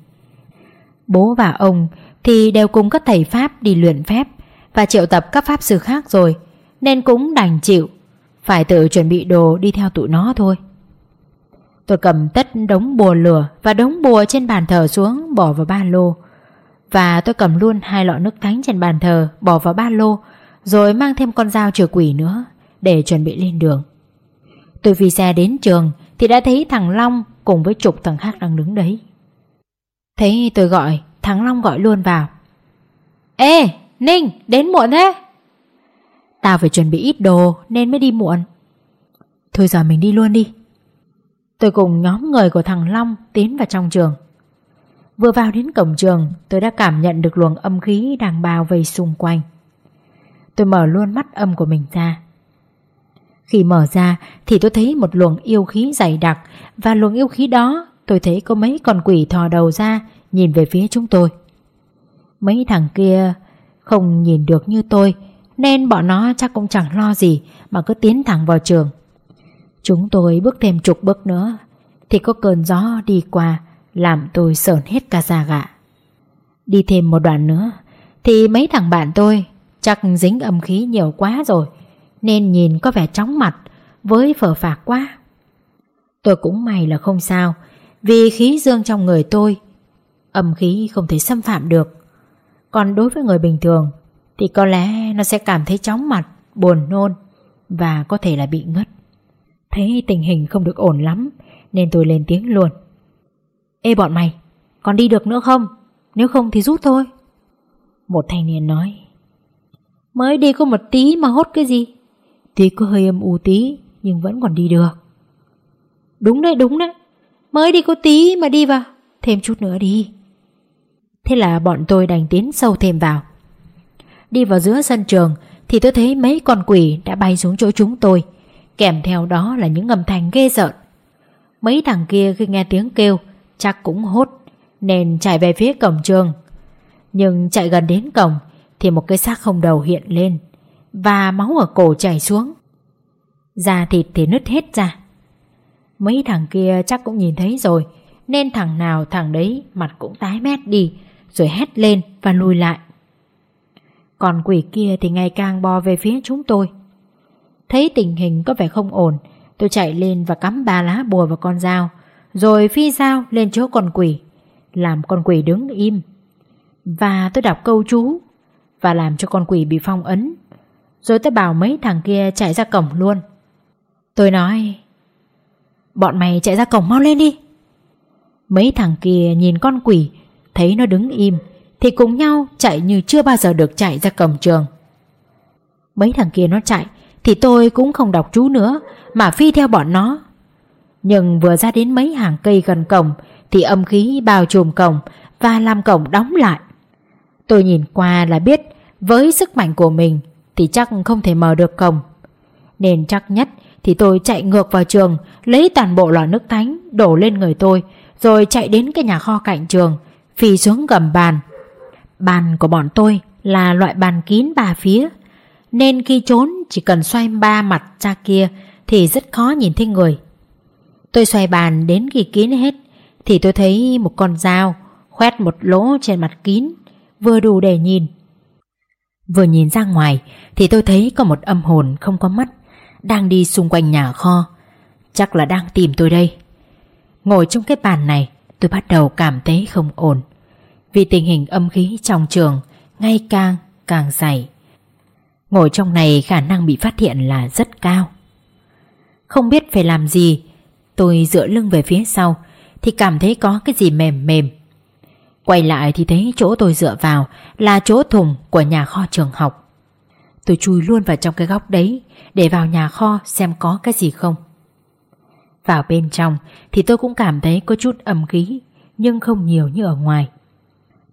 Bố và ông Thì đều cùng các thầy Pháp đi luyện phép và triệu tập các pháp sư khác rồi. Nên cũng đành chịu Phải tự chuẩn bị đồ đi theo tụi nó thôi Tôi cầm tất đống bùa lửa và đống bùa trên bàn thờ xuống bỏ vào ba lô. Và tôi cầm luôn hai lọ nước thánh trên bàn thờ bỏ vào ba lô rồi mang thêm con dao trừ quỷ nữa để chuẩn bị lên đường. Tôi phi xe đến trường thì đã thấy thằng Long cùng với chục thằng khác đang đứng đấy. Thấy tôi gọi, thằng Long gọi luôn vào. Ê, Ninh, đến muộn thế. Tao phải chuẩn bị ít đồ nên mới đi muộn. Thôi giờ mình đi luôn đi. Tôi cùng nhóm người của thằng Long tiến vào trong trường. Vừa vào đến cổng trường, tôi đã cảm nhận được luồng âm khí đang bao vây xung quanh. Tôi mở luôn mắt âm của mình ra. Khi mở ra thì tôi thấy một luồng yêu khí dày đặc và luồng yêu khí đó tôi thấy có mấy con quỷ thò đầu ra nhìn về phía chúng tôi. Mấy thằng kia không nhìn được như tôi nên bọn nó chắc cũng chẳng lo gì mà cứ tiến thẳng vào trường. Chúng tôi bước thêm chục bước nữa thì có cơn gió đi qua làm tôi sờn hết cả da gạ. Đi thêm một đoạn nữa thì mấy thằng bạn tôi chắc dính âm khí nhiều quá rồi nên nhìn có vẻ chóng mặt với phở phạc quá. Tôi cũng may là không sao vì khí dương trong người tôi, âm khí không thể xâm phạm được. Còn đối với người bình thường thì có lẽ nó sẽ cảm thấy chóng mặt, buồn nôn và có thể là bị ngất. Thấy tình hình không được ổn lắm nên tôi lên tiếng luôn. Ê bọn mày, còn đi được nữa không? Nếu không thì rút thôi. Một thanh niên nói. Mới đi có một tí mà hốt cái gì? Tuy có hơi âm u tí nhưng vẫn còn đi được. Đúng đấy, đúng đấy. Mới đi có tí mà đi vào. Thêm chút nữa đi. Thế là bọn tôi đành tiến sâu thêm vào. Đi vào giữa sân trường, thì tôi thấy mấy con quỷ đã bay xuống chỗ chúng tôi. Kèm theo đó là những âm thanh ghê rợn. Mấy thằng kia khi nghe tiếng kêu, chắc cũng hốt, nên chạy về phía cổng trường. Nhưng chạy gần đến cổng, thì một cái xác không đầu hiện lên, và máu ở cổ chảy xuống. Da thịt thì nứt hết ra. Mấy thằng kia chắc cũng nhìn thấy rồi, nên thằng nào thằng đấy mặt cũng tái mét đi, rồi hét lên và lùi lại. Còn quỷ kia thì ngày càng bò về phía chúng tôi. Thấy tình hình có vẻ không ổn, tôi chạy lên và cắm ba lá bùa vào con dao, rồi phi dao lên chỗ con quỷ, làm con quỷ đứng im. Và tôi đọc câu chú và làm cho con quỷ bị phong ấn. Rồi tôi bảo mấy thằng kia chạy ra cổng luôn. Tôi nói, bọn mày chạy ra cổng mau lên đi. Mấy thằng kia nhìn con quỷ, thấy nó đứng im, thì cùng nhau chạy như chưa bao giờ được chạy ra cổng trường. Mấy thằng kia nó chạy thì tôi cũng không đọc chú nữa mà phi theo bọn nó. Nhưng vừa ra đến mấy hàng cây gần cổng thì âm khí bao trùm cổng và làm cổng đóng lại. Tôi nhìn qua là biết với sức mạnh của mình thì chắc không thể mở được cổng. Nên chắc nhất thì tôi chạy ngược vào trường, lấy toàn bộ lọ nước thánh đổ lên người tôi, rồi chạy đến cái nhà kho cạnh trường, phi xuống gầm bàn. Bàn của bọn tôi là loại bàn kín ba phía, nên khi trốn chỉ cần xoay ba mặt ra kia thì rất khó nhìn thấy người. Tôi xoay bàn đến khi kín hết thì tôi thấy một con dao khoét một lỗ trên mặt kín, vừa đủ để nhìn. Vừa nhìn ra ngoài thì tôi thấy có một âm hồn không có mắt đang đi xung quanh nhà kho. Chắc là đang tìm tôi đây. Ngồi trong cái bàn này, tôi bắt đầu cảm thấy không ổn. Vì tình hình âm khí trong trường ngày càng càng dày. Ngồi trong này khả năng bị phát hiện là rất cao. Không biết phải làm gì, tôi dựa lưng về phía sau thì cảm thấy có cái gì mềm mềm. Quay lại thì thấy chỗ tôi dựa vào là chỗ thùng của nhà kho trường học. Tôi chui luôn vào trong cái góc đấy để vào nhà kho xem có cái gì không. Vào bên trong thì tôi cũng cảm thấy có chút âm khí nhưng không nhiều như ở ngoài.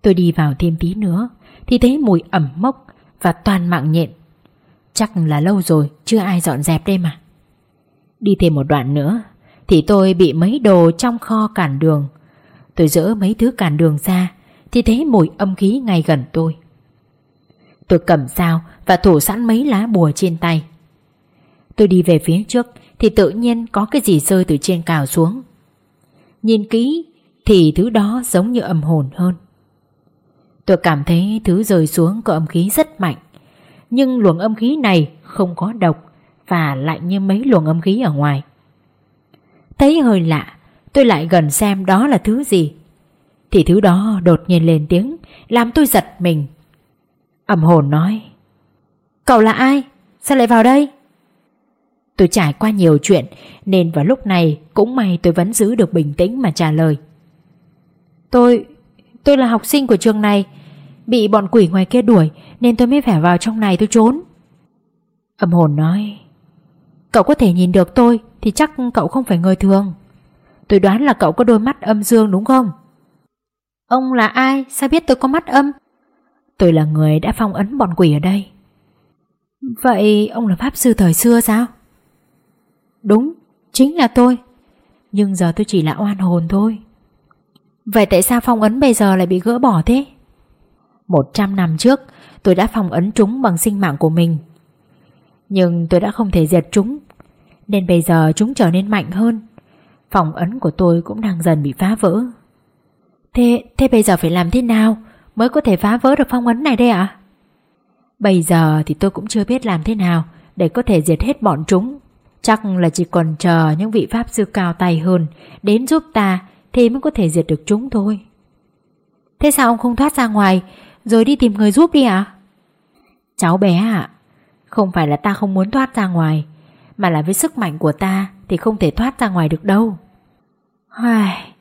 Tôi đi vào thêm tí nữa, thì thấy mùi ẩm mốc và toàn mạng nhện. Chắc là lâu rồi chưa ai dọn dẹp đây mà. Đi thêm một đoạn nữa, thì tôi bị mấy đồ trong kho cản đường. Tôi dỡ mấy thứ cản đường ra, thì thấy mùi âm khí ngay gần tôi. Tôi cầm dao và thủ sẵn mấy lá bùa trên tay. Tôi đi về phía trước, thì tự nhiên có cái gì rơi từ trên cào xuống. Nhìn kỹ, thì thứ đó giống như âm hồn hơn. Tôi cảm thấy thứ rơi xuống có âm khí rất mạnh, nhưng luồng âm khí này không có độc và lạnh như mấy luồng âm khí ở ngoài. Thấy hơi lạ, Tôi lại gần xem đó là thứ gì Thì thứ đó đột nhiên lên tiếng Làm tôi giật mình Âm hồn nói Cậu là ai? Sao lại vào đây? Tôi trải qua nhiều chuyện Nên vào lúc này cũng may tôi vẫn giữ được bình tĩnh mà trả lời Tôi tôi là học sinh của trường này. Bị bọn quỷ ngoài kia đuổi, Nên tôi mới phải vào trong này tôi trốn. Âm hồn nói, Cậu có thể nhìn được tôi Thì chắc cậu không phải người thường. Tôi đoán là cậu có đôi mắt âm dương đúng không? Ông là ai? Sao biết tôi có mắt âm? Tôi là người đã phong ấn bọn quỷ ở đây. Vậy ông là pháp sư thời xưa sao? Đúng, Chính là tôi. Nhưng giờ tôi chỉ là oan hồn thôi. Vậy tại sao phong ấn bây giờ lại bị gỡ bỏ thế? Một trăm năm trước Tôi đã phong ấn chúng bằng sinh mạng của mình. Nhưng tôi đã không thể diệt chúng Nên bây giờ chúng trở nên mạnh hơn. Phong ấn của tôi cũng đang dần bị phá vỡ. Thế, thế bây giờ phải làm thế nào Mới có thể phá vỡ được phong ấn này đây ạ? Bây giờ thì tôi cũng chưa biết làm thế nào Để có thể diệt hết bọn chúng. Chắc là chỉ còn chờ những vị pháp sư cao tay hơn Đến giúp ta thì mới có thể diệt được chúng thôi. Thế sao ông không thoát ra ngoài, Rồi đi tìm người giúp đi ạ? Cháu bé ạ, Không phải là ta không muốn thoát ra ngoài, Mà là với sức mạnh của ta Thì không thể thoát ra ngoài được đâu. Ai...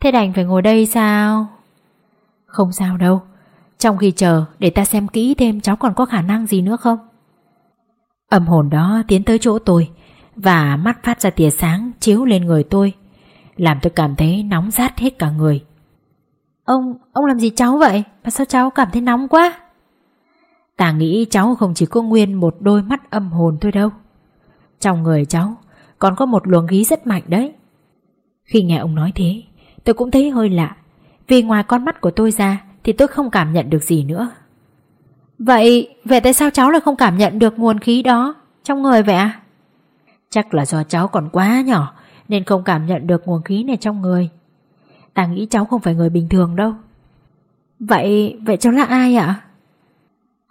Thế đành phải ngồi đây sao? Không sao đâu, Trong khi chờ để ta xem kỹ thêm cháu còn có khả năng gì nữa không? Âm hồn đó tiến tới chỗ tôi Và mắt phát ra tia sáng chiếu lên người tôi. Làm tôi cảm thấy nóng rát hết cả người Ông, ông làm gì cháu vậy? Mà sao cháu cảm thấy nóng quá? Ta nghĩ cháu không chỉ có nguyên một đôi mắt âm hồn thôi đâu Trong người cháu còn có một luồng khí rất mạnh đấy Khi nghe ông nói thế Tôi cũng thấy hơi lạ Vì ngoài con mắt của tôi ra Thì tôi không cảm nhận được gì nữa Vậy, vậy tại sao cháu lại không cảm nhận được nguồn khí đó trong người vậy à? Chắc là do cháu còn quá nhỏ nên không cảm nhận được nguồn khí này trong người. Ta nghĩ cháu không phải người bình thường đâu. Vậy, vậy cháu là ai ạ?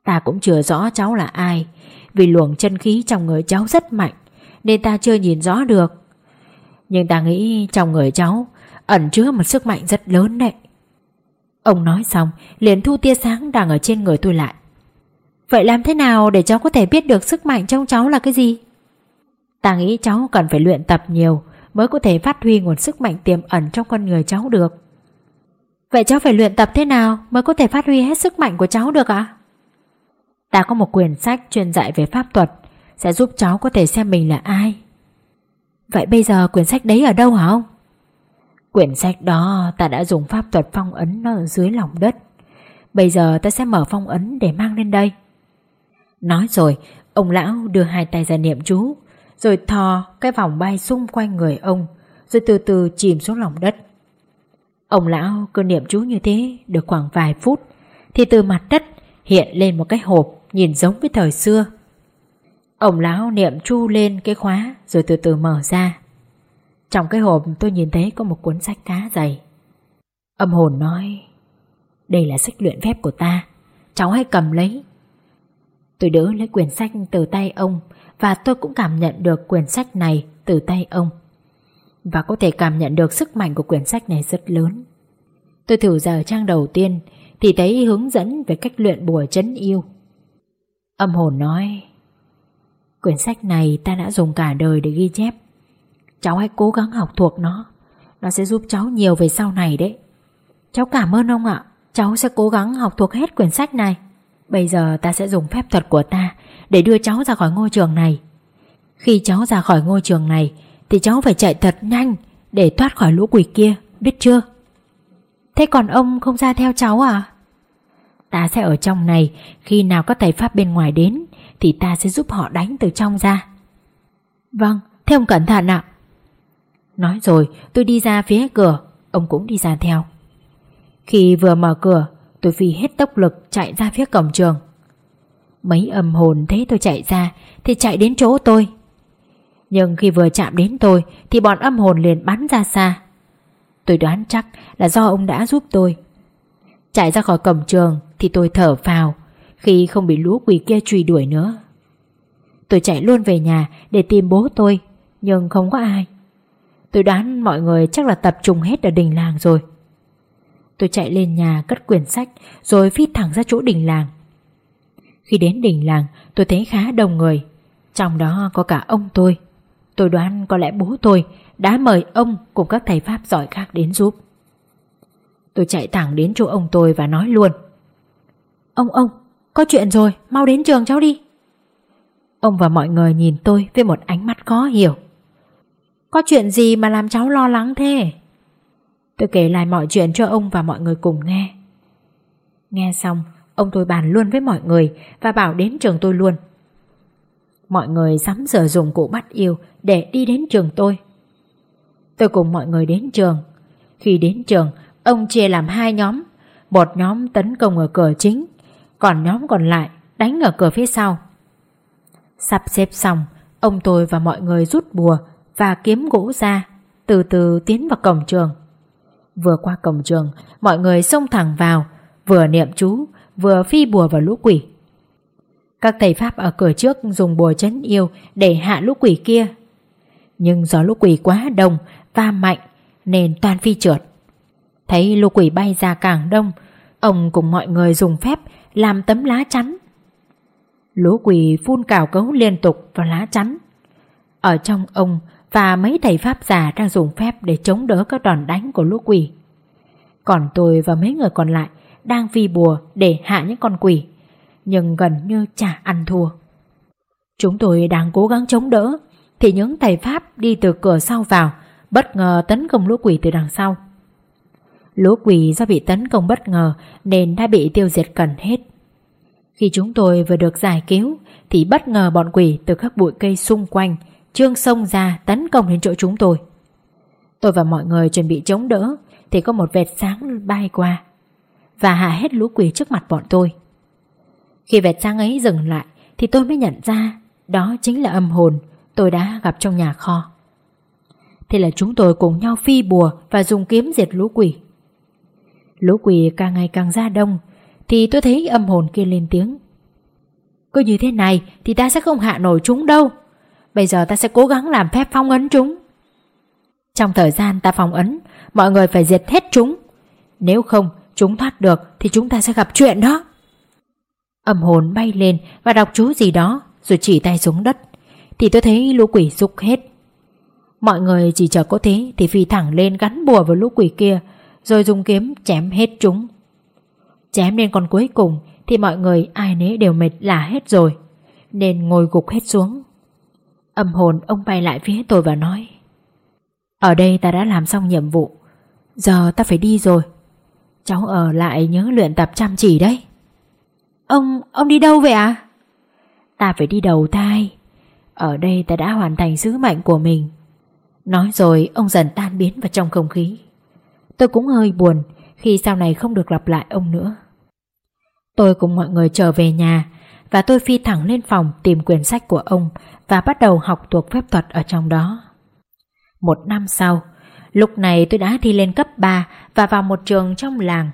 Ta cũng chưa rõ cháu là ai vì luồng chân khí trong người cháu rất mạnh nên ta chưa nhìn rõ được. Nhưng ta nghĩ trong người cháu ẩn chứa một sức mạnh rất lớn đấy. Ông nói xong liền thu tia sáng đang ở trên người tôi lại Vậy làm thế nào để cháu có thể biết được sức mạnh trong cháu là cái gì? Ta nghĩ cháu cần phải luyện tập nhiều mới có thể phát huy nguồn sức mạnh tiềm ẩn trong con người cháu được. Vậy cháu phải luyện tập thế nào mới có thể phát huy hết sức mạnh của cháu được ạ? Ta có một quyển sách chuyên dạy về pháp thuật, sẽ giúp cháu có thể xem mình là ai. Vậy bây giờ quyển sách đấy ở đâu hả ông? Quyển sách đó, ta đã dùng pháp thuật phong ấn nó ở dưới lòng đất. Bây giờ ta sẽ mở phong ấn để mang lên đây. Nói rồi, Ông lão đưa hai tay ra niệm chú rồi thò cái vòng bay xung quanh người ông, Rồi từ từ chìm xuống lòng đất. Ông lão cứ niệm chú như thế Được khoảng vài phút, Thì từ mặt đất hiện lên một cái hộp Nhìn giống với thời xưa. Ông lão niệm chu lên cái khóa Rồi từ từ mở ra. Trong cái hộp tôi nhìn thấy có một cuốn sách khá dày. Âm hồn nói, Đây là sách luyện phép của ta, Cháu hãy cầm lấy. Tôi đỡ lấy quyển sách từ tay ông và tôi cũng cảm nhận được quyển sách này từ tay ông. Và có thể cảm nhận được sức mạnh của quyển sách này rất lớn. Tôi thử giờ trang đầu tiên, thì thấy hướng dẫn về cách luyện bùa chấn yêu. Âm hồn nói, Quyển sách này ta đã dùng cả đời để ghi chép. Cháu hãy cố gắng học thuộc nó. Nó sẽ giúp cháu nhiều về sau này đấy. Cháu cảm ơn ông ạ. Cháu sẽ cố gắng học thuộc hết quyển sách này. Bây giờ ta sẽ dùng phép thuật của ta Để đưa cháu ra khỏi ngôi trường này. Khi cháu ra khỏi ngôi trường này, Thì cháu phải chạy thật nhanh Để thoát khỏi lũ quỷ kia, Biết chưa? Thế còn ông không ra theo cháu à? Ta sẽ ở trong này, Khi nào có thầy Pháp bên ngoài đến, Thì ta sẽ giúp họ đánh từ trong ra. Vâng Thế ông cẩn thận ạ. Nói rồi, tôi đi ra phía cửa, Ông cũng đi ra theo. Khi vừa mở cửa Tôi phi hết tốc lực chạy ra phía cổng trường. Mấy âm hồn thấy tôi chạy ra Thì chạy đến chỗ tôi. Nhưng khi vừa chạm đến tôi Thì bọn âm hồn liền bắn ra xa. Tôi đoán chắc là do ông đã giúp tôi. Chạy ra khỏi cổng trường Thì tôi thở phào Khi không bị lũ quỷ kia truy đuổi nữa. Tôi chạy luôn về nhà Để tìm bố tôi, Nhưng không có ai. Tôi đoán mọi người chắc là tập trung hết ở đình làng rồi. Tôi chạy lên nhà cất quyển sách, Rồi phi thẳng ra chỗ đình làng. Khi đến đình làng, Tôi thấy khá đông người. Trong đó có cả ông tôi. Tôi đoán có lẽ bố tôi Đã mời ông cùng các thầy Pháp giỏi khác đến giúp. Tôi chạy thẳng đến chỗ ông tôi và nói luôn. Ông ông, Có chuyện rồi, mau đến trường cháu đi. Ông và mọi người nhìn tôi với một ánh mắt khó hiểu. Có chuyện gì mà làm cháu lo lắng thế? Tôi kể lại mọi chuyện cho ông và mọi người cùng nghe. Nghe xong, Ông tôi bàn luôn với mọi người Và bảo đến trường tôi luôn. Mọi người sắm sửa dùng cụ bắt yêu Để đi đến trường tôi. Tôi cùng mọi người đến trường. Khi đến trường, Ông chia làm hai nhóm. Một nhóm tấn công ở cửa chính, Còn nhóm còn lại đánh ở cửa phía sau. Sắp xếp xong, Ông tôi và mọi người rút bùa Và kiếm gỗ ra, Từ từ tiến vào cổng trường. Vừa qua cổng trường, Mọi người xông thẳng vào, Vừa niệm chú, Vừa phi bùa vào lũ quỷ. Các thầy Pháp ở cửa trước dùng bùa chấn yêu Để hạ lũ quỷ kia. Nhưng do lũ quỷ quá đông Và mạnh, Nên toàn phi trượt. Thấy lũ quỷ bay ra càng đông, Ông cùng mọi người dùng phép Làm tấm lá chắn. Lũ quỷ phun cào cấu liên tục vào lá chắn. Ở trong ông và mấy thầy pháp già đang dùng phép để chống đỡ các đòn đánh của lũ quỷ. Còn tôi và mấy người còn lại đang phi bùa để hạ những con quỷ, nhưng gần như chả ăn thua. Chúng tôi đang cố gắng chống đỡ, thì những thầy pháp đi từ cửa sau vào, bất ngờ tấn công lũ quỷ từ đằng sau. Lũ quỷ do bị tấn công bất ngờ nên đã bị tiêu diệt gần hết. Khi chúng tôi vừa được giải cứu thì bất ngờ bọn quỷ từ các bụi cây xung quanh Trương xông ra tấn công đến chỗ chúng tôi. Tôi và mọi người chuẩn bị chống đỡ, Thì có một vệt sáng bay qua Và hạ hết lũ quỷ trước mặt bọn tôi. Khi vệt sáng ấy dừng lại, Thì tôi mới nhận ra Đó chính là âm hồn tôi đã gặp trong nhà kho. Thế là chúng tôi cùng nhau phi bùa Và dùng kiếm diệt lũ quỷ. Lũ quỷ càng ngày càng ra đông, Thì tôi thấy âm hồn kia lên tiếng. Cứ như thế này Thì ta sẽ không hạ nổi chúng đâu. Bây giờ ta sẽ cố gắng làm phép phong ấn chúng. Trong thời gian ta phong ấn, Mọi người phải diệt hết chúng. Nếu không, chúng thoát được Thì chúng ta sẽ gặp chuyện đó. Âm hồn bay lên và đọc chú gì đó, Rồi chỉ tay xuống đất. Thì tôi thấy lũ quỷ rục hết. Mọi người chỉ chờ có thế Thì phi thẳng lên gắn bùa vào lũ quỷ kia, Rồi dùng kiếm chém hết chúng. Chém lên con cuối cùng Thì mọi người ai nấy đều mệt lả hết rồi, Nên ngồi gục hết xuống. Âm hồn ông bay lại phía tôi và nói Ở đây ta đã làm xong nhiệm vụ Giờ ta phải đi rồi. Cháu ở lại nhớ luyện tập chăm chỉ đấy. Ông, ông đi đâu vậy à? Ta phải đi đầu thai. Ở đây ta đã hoàn thành sứ mệnh của mình. Nói rồi ông dần tan biến vào trong không khí. Tôi cũng hơi buồn Khi sau này không được gặp lại ông nữa. Tôi cùng mọi người trở về nhà và tôi phi thẳng lên phòng tìm quyển sách của ông và bắt đầu học thuộc phép thuật ở trong đó. Một năm sau, lúc này tôi đã thi lên cấp 3 và vào một trường trong làng.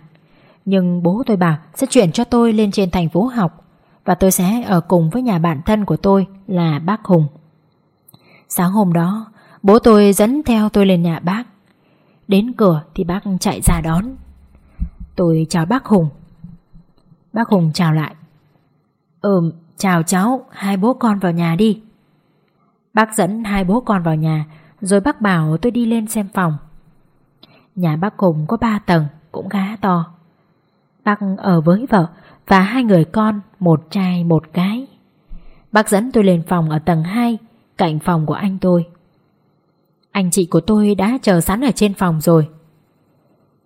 Nhưng bố tôi bảo sẽ chuyển cho tôi lên trên thành phố học và tôi sẽ ở cùng với nhà bạn thân của tôi là bác Hùng. Sáng hôm đó, bố tôi dẫn theo tôi lên nhà bác. Đến cửa thì bác chạy ra đón. Tôi chào bác Hùng. Bác Hùng chào lại. Ừm, chào cháu, hai bố con vào nhà đi. Bác dẫn hai bố con vào nhà Rồi bác bảo tôi đi lên xem phòng. Nhà bác Hùng có ba tầng Cũng khá to. Bác ở với vợ Và hai người con Một trai một gái. Bác dẫn tôi lên phòng ở tầng 2 Cạnh phòng của anh tôi. Anh chị của tôi đã chờ sẵn ở trên phòng rồi.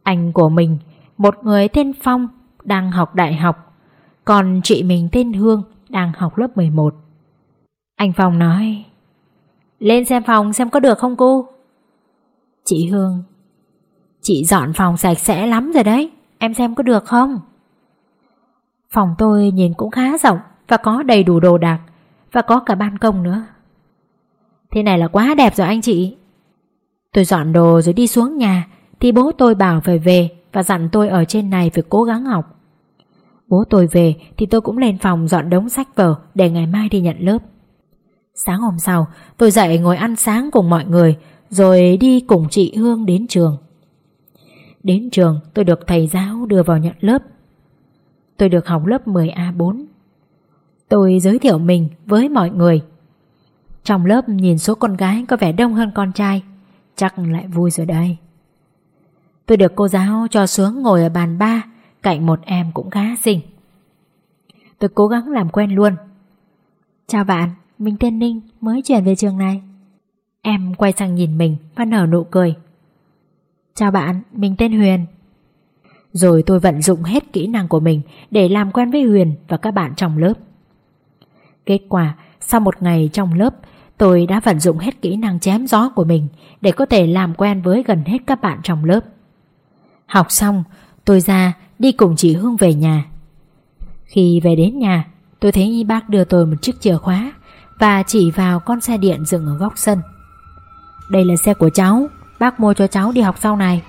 Anh của mình Một người tên Phong Đang học đại học. Còn chị mình tên Hương Đang học lớp 11 Anh Phong nói, lên xem phòng xem có được không cô? Chị Hương, Chị dọn phòng sạch sẽ lắm rồi đấy, Em xem có được không? Phòng tôi nhìn cũng khá rộng Và có đầy đủ đồ đạc Và có cả ban công nữa. Thế này là quá đẹp rồi anh chị. Tôi dọn đồ rồi đi xuống nhà, Thì bố tôi bảo phải về Và dặn tôi ở trên này phải cố gắng học. Bố tôi về Thì tôi cũng lên phòng dọn đống sách vở Để ngày mai đi nhận lớp. Sáng hôm sau, tôi dậy ngồi ăn sáng cùng mọi người, Rồi đi cùng chị Hương đến trường. Đến trường, tôi được thầy giáo đưa vào nhận lớp. Tôi được học lớp 10A4 Tôi giới thiệu mình với mọi người. Trong lớp nhìn số con gái có vẻ đông hơn con trai, Chắc lại vui rồi đây. Tôi được cô giáo cho xuống ngồi ở bàn ba Cạnh một em cũng khá xinh. Tôi cố gắng làm quen luôn. Chào bạn, mình tên Ninh Mới chuyển về trường này. Em quay sang nhìn mình và nở nụ cười. Chào bạn, mình tên Huyền. Rồi tôi vận dụng hết kỹ năng của mình Để làm quen với Huyền và các bạn trong lớp. Kết quả Sau một ngày trong lớp Tôi đã vận dụng hết kỹ năng chém gió của mình Để có thể làm quen với gần hết các bạn trong lớp. Học xong Tôi ra đi cùng chị Hương về nhà. Khi về đến nhà, Tôi thấy bác đưa tôi một chiếc chìa khóa Và chỉ vào con xe điện dừng ở góc sân. Đây là xe của cháu, Bác mua cho cháu đi học sau này.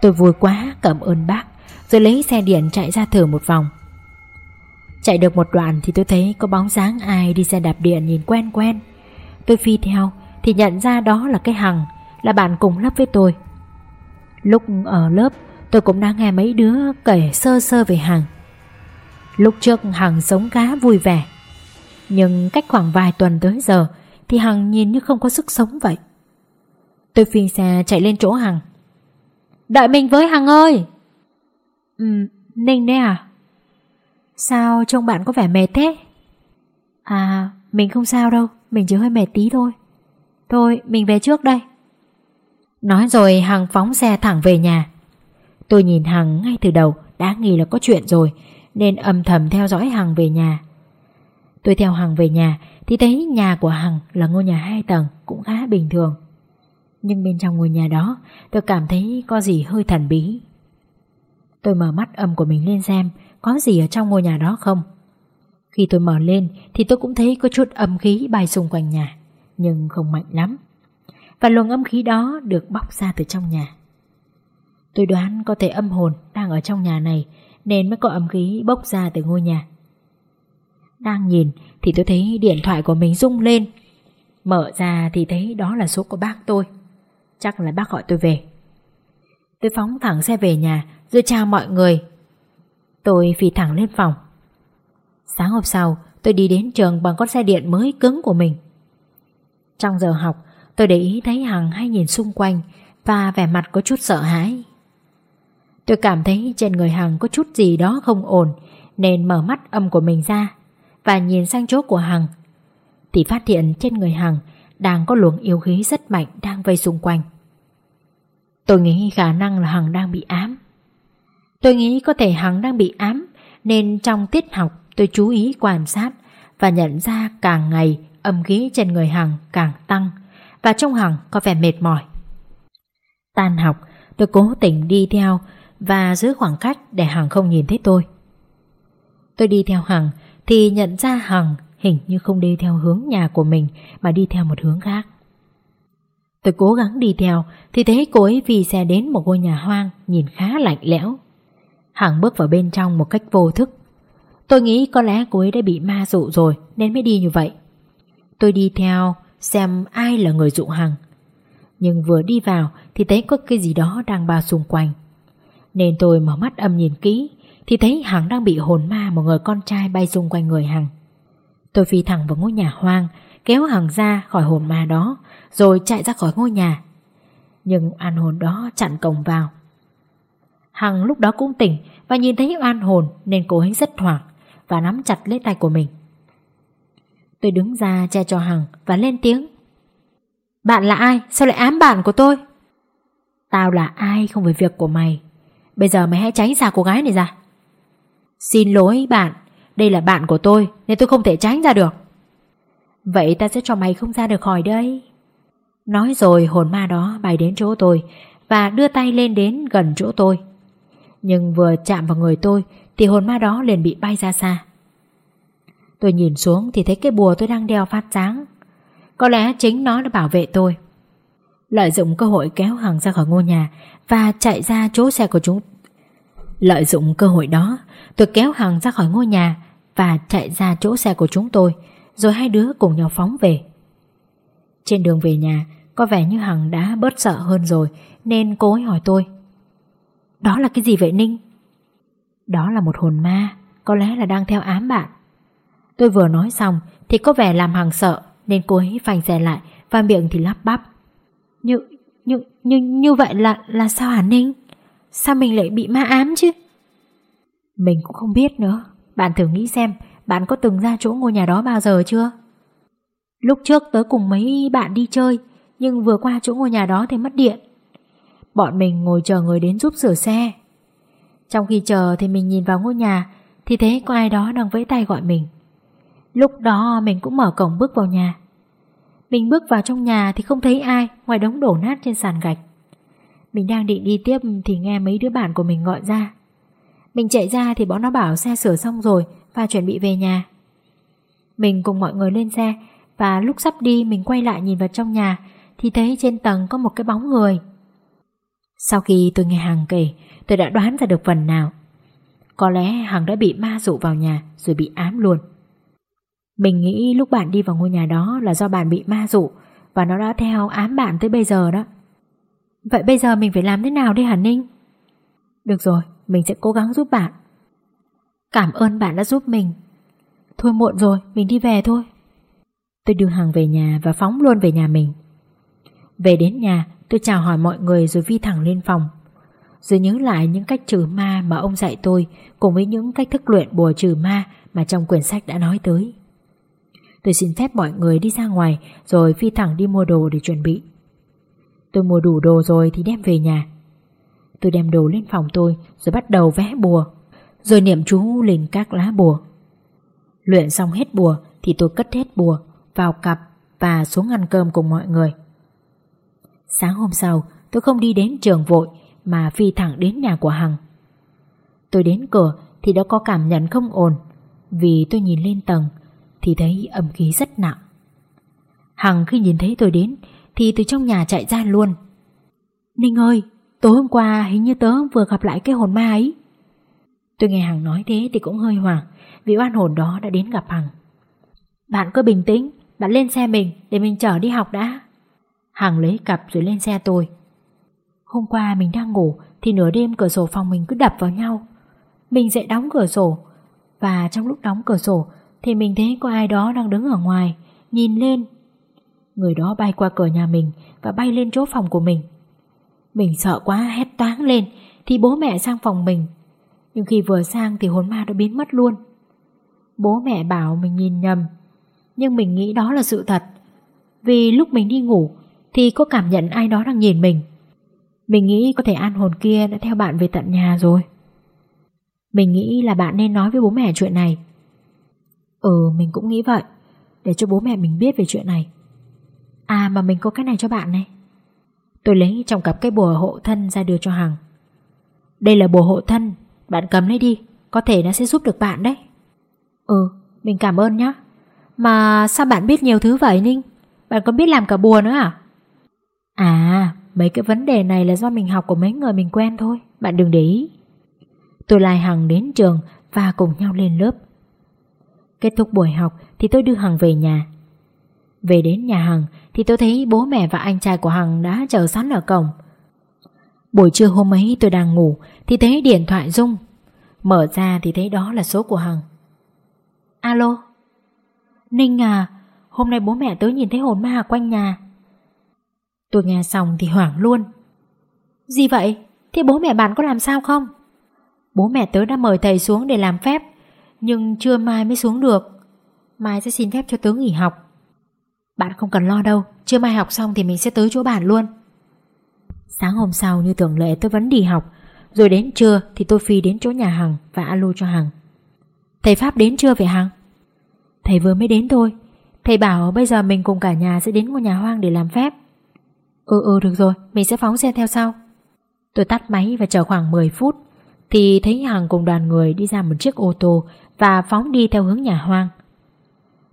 Tôi vui quá, cảm ơn bác, Rồi lấy xe điện chạy ra thử một vòng. Chạy được một đoạn thì tôi thấy có bóng dáng ai đi xe đạp điện nhìn quen quen. Tôi phi theo thì nhận ra đó là cái Hằng, Là bạn cùng lớp với tôi. Lúc ở lớp tôi cũng đang nghe mấy đứa kể sơ sơ về Hằng. Lúc trước Hằng sống cá vui vẻ Nhưng cách khoảng vài tuần tới giờ Thì Hằng nhìn như không có sức sống vậy. Tôi phi xe chạy lên chỗ Hằng. Đợi mình với Hằng ơi! Ừ, Ninh đấy à? Sao trông bạn có vẻ mệt thế? À mình không sao đâu Mình chỉ hơi mệt tí thôi. Thôi mình về trước đây. Nói rồi Hằng phóng xe thẳng về nhà. Tôi nhìn Hằng ngay từ đầu, Đã nghi là có chuyện rồi, Nên âm thầm theo dõi Hằng về nhà. Tôi theo Hằng về nhà, Thì thấy nhà của Hằng là ngôi nhà hai tầng, Cũng khá bình thường. Nhưng bên trong ngôi nhà đó, Tôi cảm thấy có gì hơi thần bí. Tôi mở mắt âm của mình lên xem, Có gì ở trong ngôi nhà đó không? Khi tôi mở lên, Thì tôi cũng thấy có chút âm khí bay xung quanh nhà, Nhưng không mạnh lắm. Và luồng âm khí đó được bóc ra từ trong nhà. Tôi đoán có thể âm hồn đang ở trong nhà này, Nên mới có âm khí bốc ra từ ngôi nhà. Đang nhìn thì tôi thấy điện thoại của mình rung lên. Mở ra thì thấy đó là số của bác tôi. Chắc là bác gọi tôi về. Tôi phóng thẳng xe về nhà, Rồi chào mọi người. Tôi phi thẳng lên phòng. Sáng hôm sau, tôi đi đến trường bằng con xe điện mới cứng của mình. Trong giờ học, tôi để ý thấy Hằng hay nhìn xung quanh Và vẻ mặt có chút sợ hãi. Tôi cảm thấy trên người Hằng có chút gì đó không ổn, Nên mở mắt âm của mình ra Và nhìn sang chỗ của Hằng. Thì phát hiện trên người Hằng Đang có luồng yêu khí rất mạnh đang vây xung quanh. Tôi nghĩ khả năng là Hằng đang bị ám. Tôi nghĩ có thể Hằng đang bị ám, Nên trong tiết học tôi chú ý quan sát Và nhận ra càng ngày âm khí trên người Hằng càng tăng Và trong Hằng có vẻ mệt mỏi. Tan học, tôi cố tình đi theo và giữ khoảng cách để Hằng không nhìn thấy tôi. Tôi đi theo Hằng Thì nhận ra Hằng hình như không đi theo hướng nhà của mình Mà đi theo một hướng khác. Tôi cố gắng đi theo Thì thấy cô ấy vì xe đến một ngôi nhà hoang Nhìn khá lạnh lẽo. Hằng bước vào bên trong một cách vô thức. Tôi nghĩ có lẽ cô ấy đã bị ma dụ rồi Nên mới đi như vậy. Tôi đi theo xem ai là người dụ Hằng. Nhưng vừa đi vào Thì thấy có cái gì đó đang bao xung quanh. Nên tôi mở mắt âm nhìn kỹ, Thì thấy Hằng đang bị hồn ma Một người con trai bay xung quanh người Hằng. Tôi phi thẳng vào ngôi nhà hoang, Kéo Hằng ra khỏi hồn ma đó, Rồi chạy ra khỏi ngôi nhà. Nhưng an hồn đó chặn cổng vào. Hằng lúc đó cũng tỉnh Và nhìn thấy an hồn Nên cô ấy rất hoảng Và nắm chặt lấy tay của mình. Tôi đứng ra che cho Hằng Và lên tiếng. Bạn là ai? Sao lại ám bạn của tôi? Tao là ai không phải việc của mày. Bây giờ mày hãy tránh xa cô gái này ra. Xin lỗi bạn, Đây là bạn của tôi, Nên tôi không thể tránh ra được. Vậy ta sẽ cho mày không ra được khỏi đây. Nói rồi hồn ma đó bay đến chỗ tôi Và đưa tay lên đến gần chỗ tôi. Nhưng vừa chạm vào người tôi Thì hồn ma đó liền bị bay ra xa. Tôi nhìn xuống thì thấy cái bùa tôi đang đeo phát sáng. Có lẽ chính nó đã bảo vệ tôi. Lợi dụng cơ hội kéo Hằng ra khỏi ngôi nhà Và chạy ra chỗ xe của chúng Lợi dụng cơ hội đó, Tôi kéo Hằng ra khỏi ngôi nhà Và chạy ra chỗ xe của chúng tôi, Rồi hai đứa cùng nhau phóng về. Trên đường về nhà, Có vẻ như Hằng đã bớt sợ hơn rồi, Nên cô ấy hỏi tôi, Đó là cái gì vậy, Ninh? Đó là một hồn ma, Có lẽ là đang theo ám bạn. Tôi vừa nói xong Thì có vẻ làm Hằng sợ, Nên cô ấy phanh xe lại Và miệng thì lắp bắp như, như, như, như vậy là là sao hả Ninh? Sao mình lại bị ma ám chứ? Mình cũng không biết nữa. Bạn thử nghĩ xem Bạn có từng ra chỗ ngôi nhà đó bao giờ chưa? Lúc trước tớ cùng mấy bạn đi chơi Nhưng vừa qua chỗ ngôi nhà đó thì mất điện. Bọn mình ngồi chờ người đến giúp sửa xe. Trong khi chờ thì mình nhìn vào ngôi nhà Thì thấy có ai đó đang vẫy tay gọi mình. Lúc đó mình cũng mở cổng bước vào nhà mình bước vào trong nhà thì không thấy ai, Ngoài đống đổ nát trên sàn gạch. Mình đang định đi tiếp thì nghe mấy đứa bạn của mình gọi ra. Mình chạy ra thì bọn nó bảo xe sửa xong rồi Và chuẩn bị về nhà. Mình cùng mọi người lên xe Và lúc sắp đi mình quay lại nhìn vào trong nhà Thì thấy trên tầng có một cái bóng người. Sau khi tôi nghe Hằng kể, Tôi đã đoán ra được phần nào. Có lẽ Hằng đã bị ma dụ vào nhà Rồi bị ám luôn. Mình nghĩ lúc bạn đi vào ngôi nhà đó Là do bạn bị ma dụ Và nó đã theo ám bạn tới bây giờ đó. Vậy bây giờ mình phải làm thế nào đây Hà Ninh? Được rồi, mình sẽ cố gắng giúp bạn. Cảm ơn bạn đã giúp mình. Thôi muộn rồi, mình đi về thôi. Tôi đưa Hằng về nhà và phóng luôn về nhà mình. Về đến nhà Tôi chào hỏi mọi người rồi vi thẳng lên phòng. Rồi nhớ lại những cách trừ ma mà ông dạy tôi Cùng với những cách thức luyện bùa trừ ma Mà trong quyển sách đã nói tới. Tôi xin phép mọi người đi ra ngoài, Rồi phi thẳng đi mua đồ để chuẩn bị. Tôi mua đủ đồ rồi thì đem về nhà. Tôi đem đồ lên phòng tôi, Rồi bắt đầu vẽ bùa, Rồi niệm chú lên các lá bùa. Luyện xong hết bùa Thì tôi cất hết bùa Vào cặp và xuống ăn cơm cùng mọi người. Sáng hôm sau, Tôi không đi đến trường vội Mà phi thẳng đến nhà của Hằng. Tôi đến cửa thì đã có cảm nhận không ổn Vì tôi nhìn lên tầng thì thấy âm khí rất nặng. Hằng khi nhìn thấy tôi đến, Thì từ trong nhà chạy ra luôn. Ninh ơi, Tối hôm qua hình như tớ vừa gặp lại cái hồn ma ấy. Tôi nghe Hằng nói thế thì cũng hơi hoảng, Vì oan hồn đó đã đến gặp Hằng. Bạn cứ bình tĩnh, Bạn lên xe mình để mình chở đi học đã. Hằng lấy cặp rồi lên xe tôi. Hôm qua mình đang ngủ Thì nửa đêm cửa sổ phòng mình cứ đập vào nhau. Mình dậy đóng cửa sổ Và trong lúc đóng cửa sổ thì mình thấy có ai đó đang đứng ở ngoài, Nhìn lên. Người đó bay qua cửa nhà mình Và bay lên chỗ phòng của mình. Mình sợ quá, hét toáng lên, Thì bố mẹ sang phòng mình. Nhưng khi vừa sang thì hồn ma đã biến mất luôn. Bố mẹ bảo mình nhìn nhầm, Nhưng mình nghĩ đó là sự thật. Vì lúc mình đi ngủ Thì có cảm nhận ai đó đang nhìn mình. Mình nghĩ có thể an hồn kia đã theo bạn về tận nhà rồi. Mình nghĩ là bạn nên nói với bố mẹ chuyện này. Ừ mình cũng nghĩ vậy. Để cho bố mẹ mình biết về chuyện này. À mà mình có cái này cho bạn này. Tôi lấy trong cặp cái bùa hộ thân ra đưa cho Hằng. Đây là bùa hộ thân. Bạn cầm lấy đi. Có thể nó sẽ giúp được bạn đấy. Ừ mình cảm ơn nhá. Mà sao bạn biết nhiều thứ vậy, Ninh? Bạn có biết làm cả bùa nữa à? À mấy cái vấn đề này là do mình học của mấy người mình quen thôi. Bạn đừng để ý. Tôi lai Hằng đến trường Và cùng nhau lên lớp. Kết thúc buổi học Thì tôi đưa Hằng về nhà. Về đến nhà Hằng Thì tôi thấy bố mẹ và anh trai của Hằng đã chờ sẵn ở cổng. Buổi trưa hôm ấy tôi đang ngủ Thì thấy điện thoại rung. Mở ra thì thấy đó là số của Hằng. Alo? Ninh à Hôm nay bố mẹ tớ nhìn thấy hồn ma quanh nhà. Tôi nghe xong thì hoảng luôn. Gì vậy? Thế bố mẹ bạn có làm sao không? Bố mẹ tớ đã mời thầy xuống để làm phép. Nhưng chưa mai mới xuống được. Mai sẽ xin phép cho tớ nghỉ học. Bạn không cần lo đâu Chưa mai học xong thì mình sẽ tới chỗ bạn luôn. Sáng hôm sau như tưởng lệ tôi vẫn đi học. Rồi đến trưa thì tôi phi đến chỗ nhà Hằng Và alo cho Hằng. Thầy Pháp đến chưa vậy Hằng? Thầy vừa mới đến thôi. Thầy bảo bây giờ mình cùng cả nhà sẽ đến ngôi nhà hoang để làm phép. Ừ ừ được rồi, Mình sẽ phóng xe theo sau. Tôi tắt máy và chờ khoảng 10 phút. Thì thấy Hằng cùng đoàn người đi ra một chiếc ô tô. Và phóng đi theo hướng nhà hoang.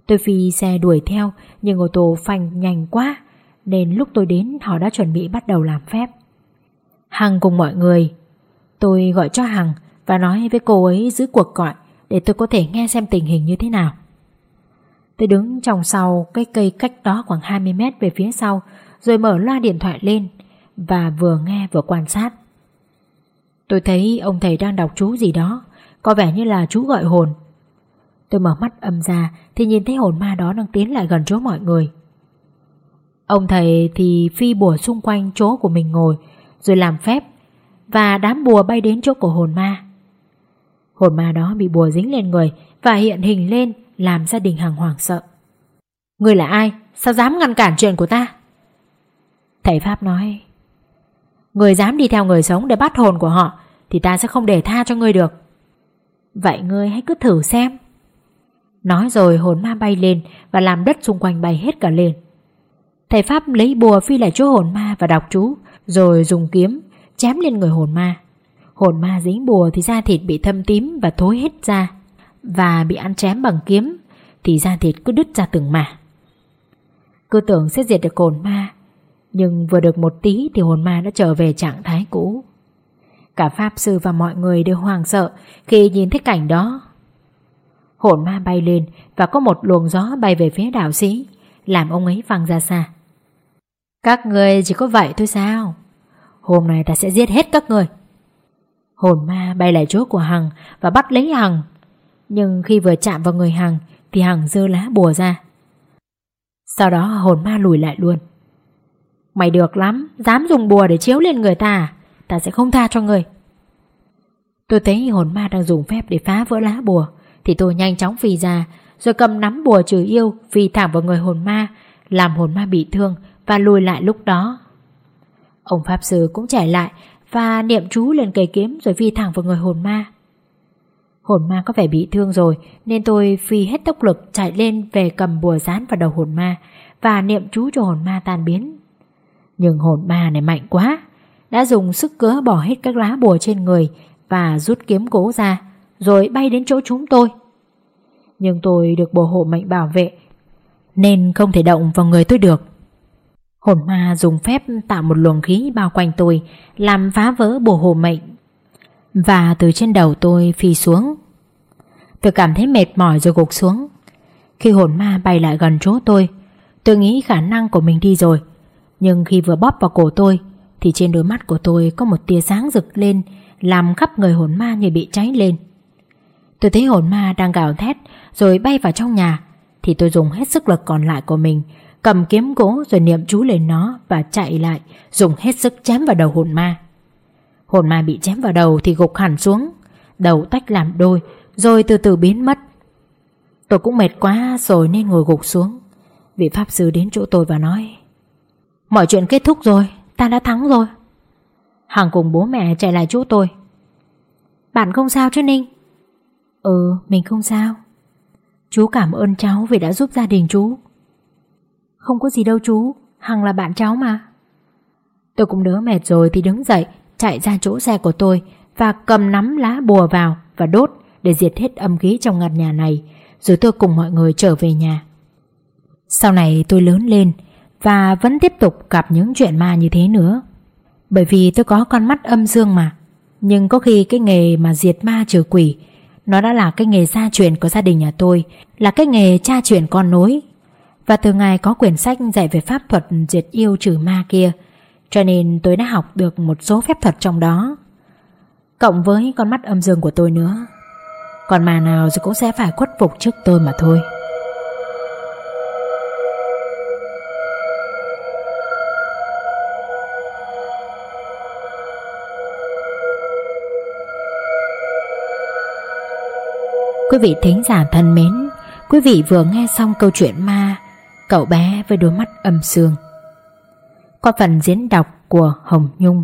Tôi phi xe đuổi theo, Nhưng ô tô phanh nhanh quá, Nên lúc tôi đến, họ đã chuẩn bị bắt đầu làm phép. Hằng cùng mọi người. Tôi gọi cho Hằng Và nói với cô ấy giữ cuộc gọi Để tôi có thể nghe xem tình hình như thế nào. Tôi đứng trong sau cái cây cách đó khoảng 20 mét về phía sau, Rồi mở loa điện thoại lên Và vừa nghe vừa quan sát. Tôi thấy ông thầy đang đọc chú gì đó. Có vẻ như là chú gọi hồn. Tôi mở mắt âm ra, Thì nhìn thấy hồn ma đó đang tiến lại gần chỗ mọi người. Ông thầy thì phi bùa xung quanh chỗ của mình ngồi, Rồi làm phép, Và đám bùa bay đến chỗ của hồn ma. Hồn ma đó bị bùa dính lên người, Và hiện hình lên, Làm gia đình hàng hoàng sợ. Người là ai? Sao dám ngăn cản chuyện của ta? Thầy Pháp nói Người dám đi theo người sống để bắt hồn của họ, Thì ta sẽ không để tha cho ngươi được. Vậy ngươi hãy cứ thử xem. Nói rồi hồn ma bay lên Và làm đất xung quanh bay hết cả lên. Thầy Pháp lấy bùa phi lại chỗ hồn ma Và đọc chú, Rồi dùng kiếm chém lên người hồn ma. Hồn ma dính bùa thì da thịt bị thâm tím Và thối hết ra, Và bị ăn chém bằng kiếm Thì da thịt cứ đứt ra từng mả Cứ tưởng sẽ diệt được hồn ma, Nhưng vừa được một tí Thì hồn ma đã trở về trạng thái cũ. Cả Pháp Sư và mọi người đều hoàng sợ Khi nhìn thấy cảnh đó. Hồn ma bay lên Và có một luồng gió bay về phía đạo sĩ, Làm ông ấy văng ra xa. Các người chỉ có vậy thôi sao? Hôm nay ta sẽ giết hết các người. Hồn ma bay lại chỗ của Hằng Và bắt lấy Hằng. Nhưng khi vừa chạm vào người Hằng Thì Hằng dơ lá bùa ra. Sau đó hồn ma lùi lại luôn. Mày được lắm, Dám dùng bùa để chiếu lên người ta à? Ta sẽ không tha cho người. Tôi thấy hồn ma đang dùng phép để phá vỡ lá bùa, Thì tôi nhanh chóng phi ra, Rồi cầm nắm bùa trừ yêu Phi thẳng vào người hồn ma, Làm hồn ma bị thương Và lùi lại lúc đó. Ông Pháp Sư cũng chạy lại Và niệm chú lên cây kiếm Rồi phi thẳng vào người hồn ma. Hồn ma có vẻ bị thương rồi, Nên tôi phi hết tốc lực chạy lên Về cầm bùa dán vào đầu hồn ma Và niệm chú cho hồn ma tan biến. Nhưng hồn ma này mạnh quá. Đã dùng sức cớ bỏ hết các lá bùa trên người Và rút kiếm cố ra, Rồi bay đến chỗ chúng tôi. Nhưng tôi được bùa hộ mệnh bảo vệ, Nên không thể động vào người tôi được. Hồn ma dùng phép tạo một luồng khí bao quanh tôi, Làm phá vỡ bùa hộ mệnh. Và từ trên đầu tôi phi xuống. Tôi cảm thấy mệt mỏi rồi gục xuống. Khi hồn ma bay lại gần chỗ tôi Tôi nghĩ khả năng của mình đi rồi. Nhưng khi vừa bóp vào cổ tôi thì trên đôi mắt của tôi có một tia sáng rực lên, Làm khắp người hồn ma như bị cháy lên. Tôi thấy hồn ma đang gào thét, Rồi bay vào trong nhà, Thì tôi dùng hết sức lực còn lại của mình, Cầm kiếm gỗ rồi niệm chú lên nó Và chạy lại, Dùng hết sức chém vào đầu hồn ma. Hồn ma bị chém vào đầu thì gục hẳn xuống, Đầu tách làm đôi, Rồi từ từ biến mất. Tôi cũng mệt quá rồi nên ngồi gục xuống. Vị Pháp Sư đến chỗ tôi và nói, Mọi chuyện kết thúc rồi. Ta đã thắng rồi. Hằng cùng bố mẹ chạy lại chỗ tôi. Bạn không sao chứ Ninh? Ừ mình không sao. Chú cảm ơn cháu vì đã giúp gia đình chú. Không có gì đâu chú Hằng là bạn cháu mà. Tôi cũng đỡ mệt rồi thì đứng dậy Chạy ra chỗ xe của tôi Và cầm nắm lá bùa vào và đốt Để diệt hết âm khí trong ngặt nhà này Rồi tôi cùng mọi người trở về nhà. Sau này tôi lớn lên và vẫn tiếp tục gặp những chuyện ma như thế nữa. Bởi vì tôi có con mắt âm dương mà. Nhưng có khi cái nghề mà diệt ma trừ quỷ, Nó đã là cái nghề gia truyền của gia đình nhà tôi, Là cái nghề cha truyền con nối. Và từ ngày có quyển sách dạy về pháp thuật diệt yêu trừ ma kia, Cho nên tôi đã học được một số phép thuật trong đó. Cộng với con mắt âm dương của tôi nữa, Còn mà nào rồi cũng sẽ phải khuất phục trước tôi mà thôi. Quý vị thính giả thân mến, Quý vị vừa nghe xong câu chuyện ma, Cậu bé với đôi mắt âm sương. Qua phần diễn đọc của Hồng Nhung.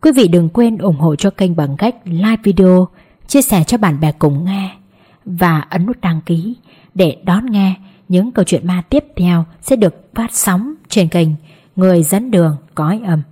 Quý vị đừng quên ủng hộ cho kênh bằng cách like video, Chia sẻ cho bạn bè cùng nghe Và ấn nút đăng ký Để đón nghe những câu chuyện ma tiếp theo Sẽ được phát sóng trên kênh Người dẫn đường cõi âm.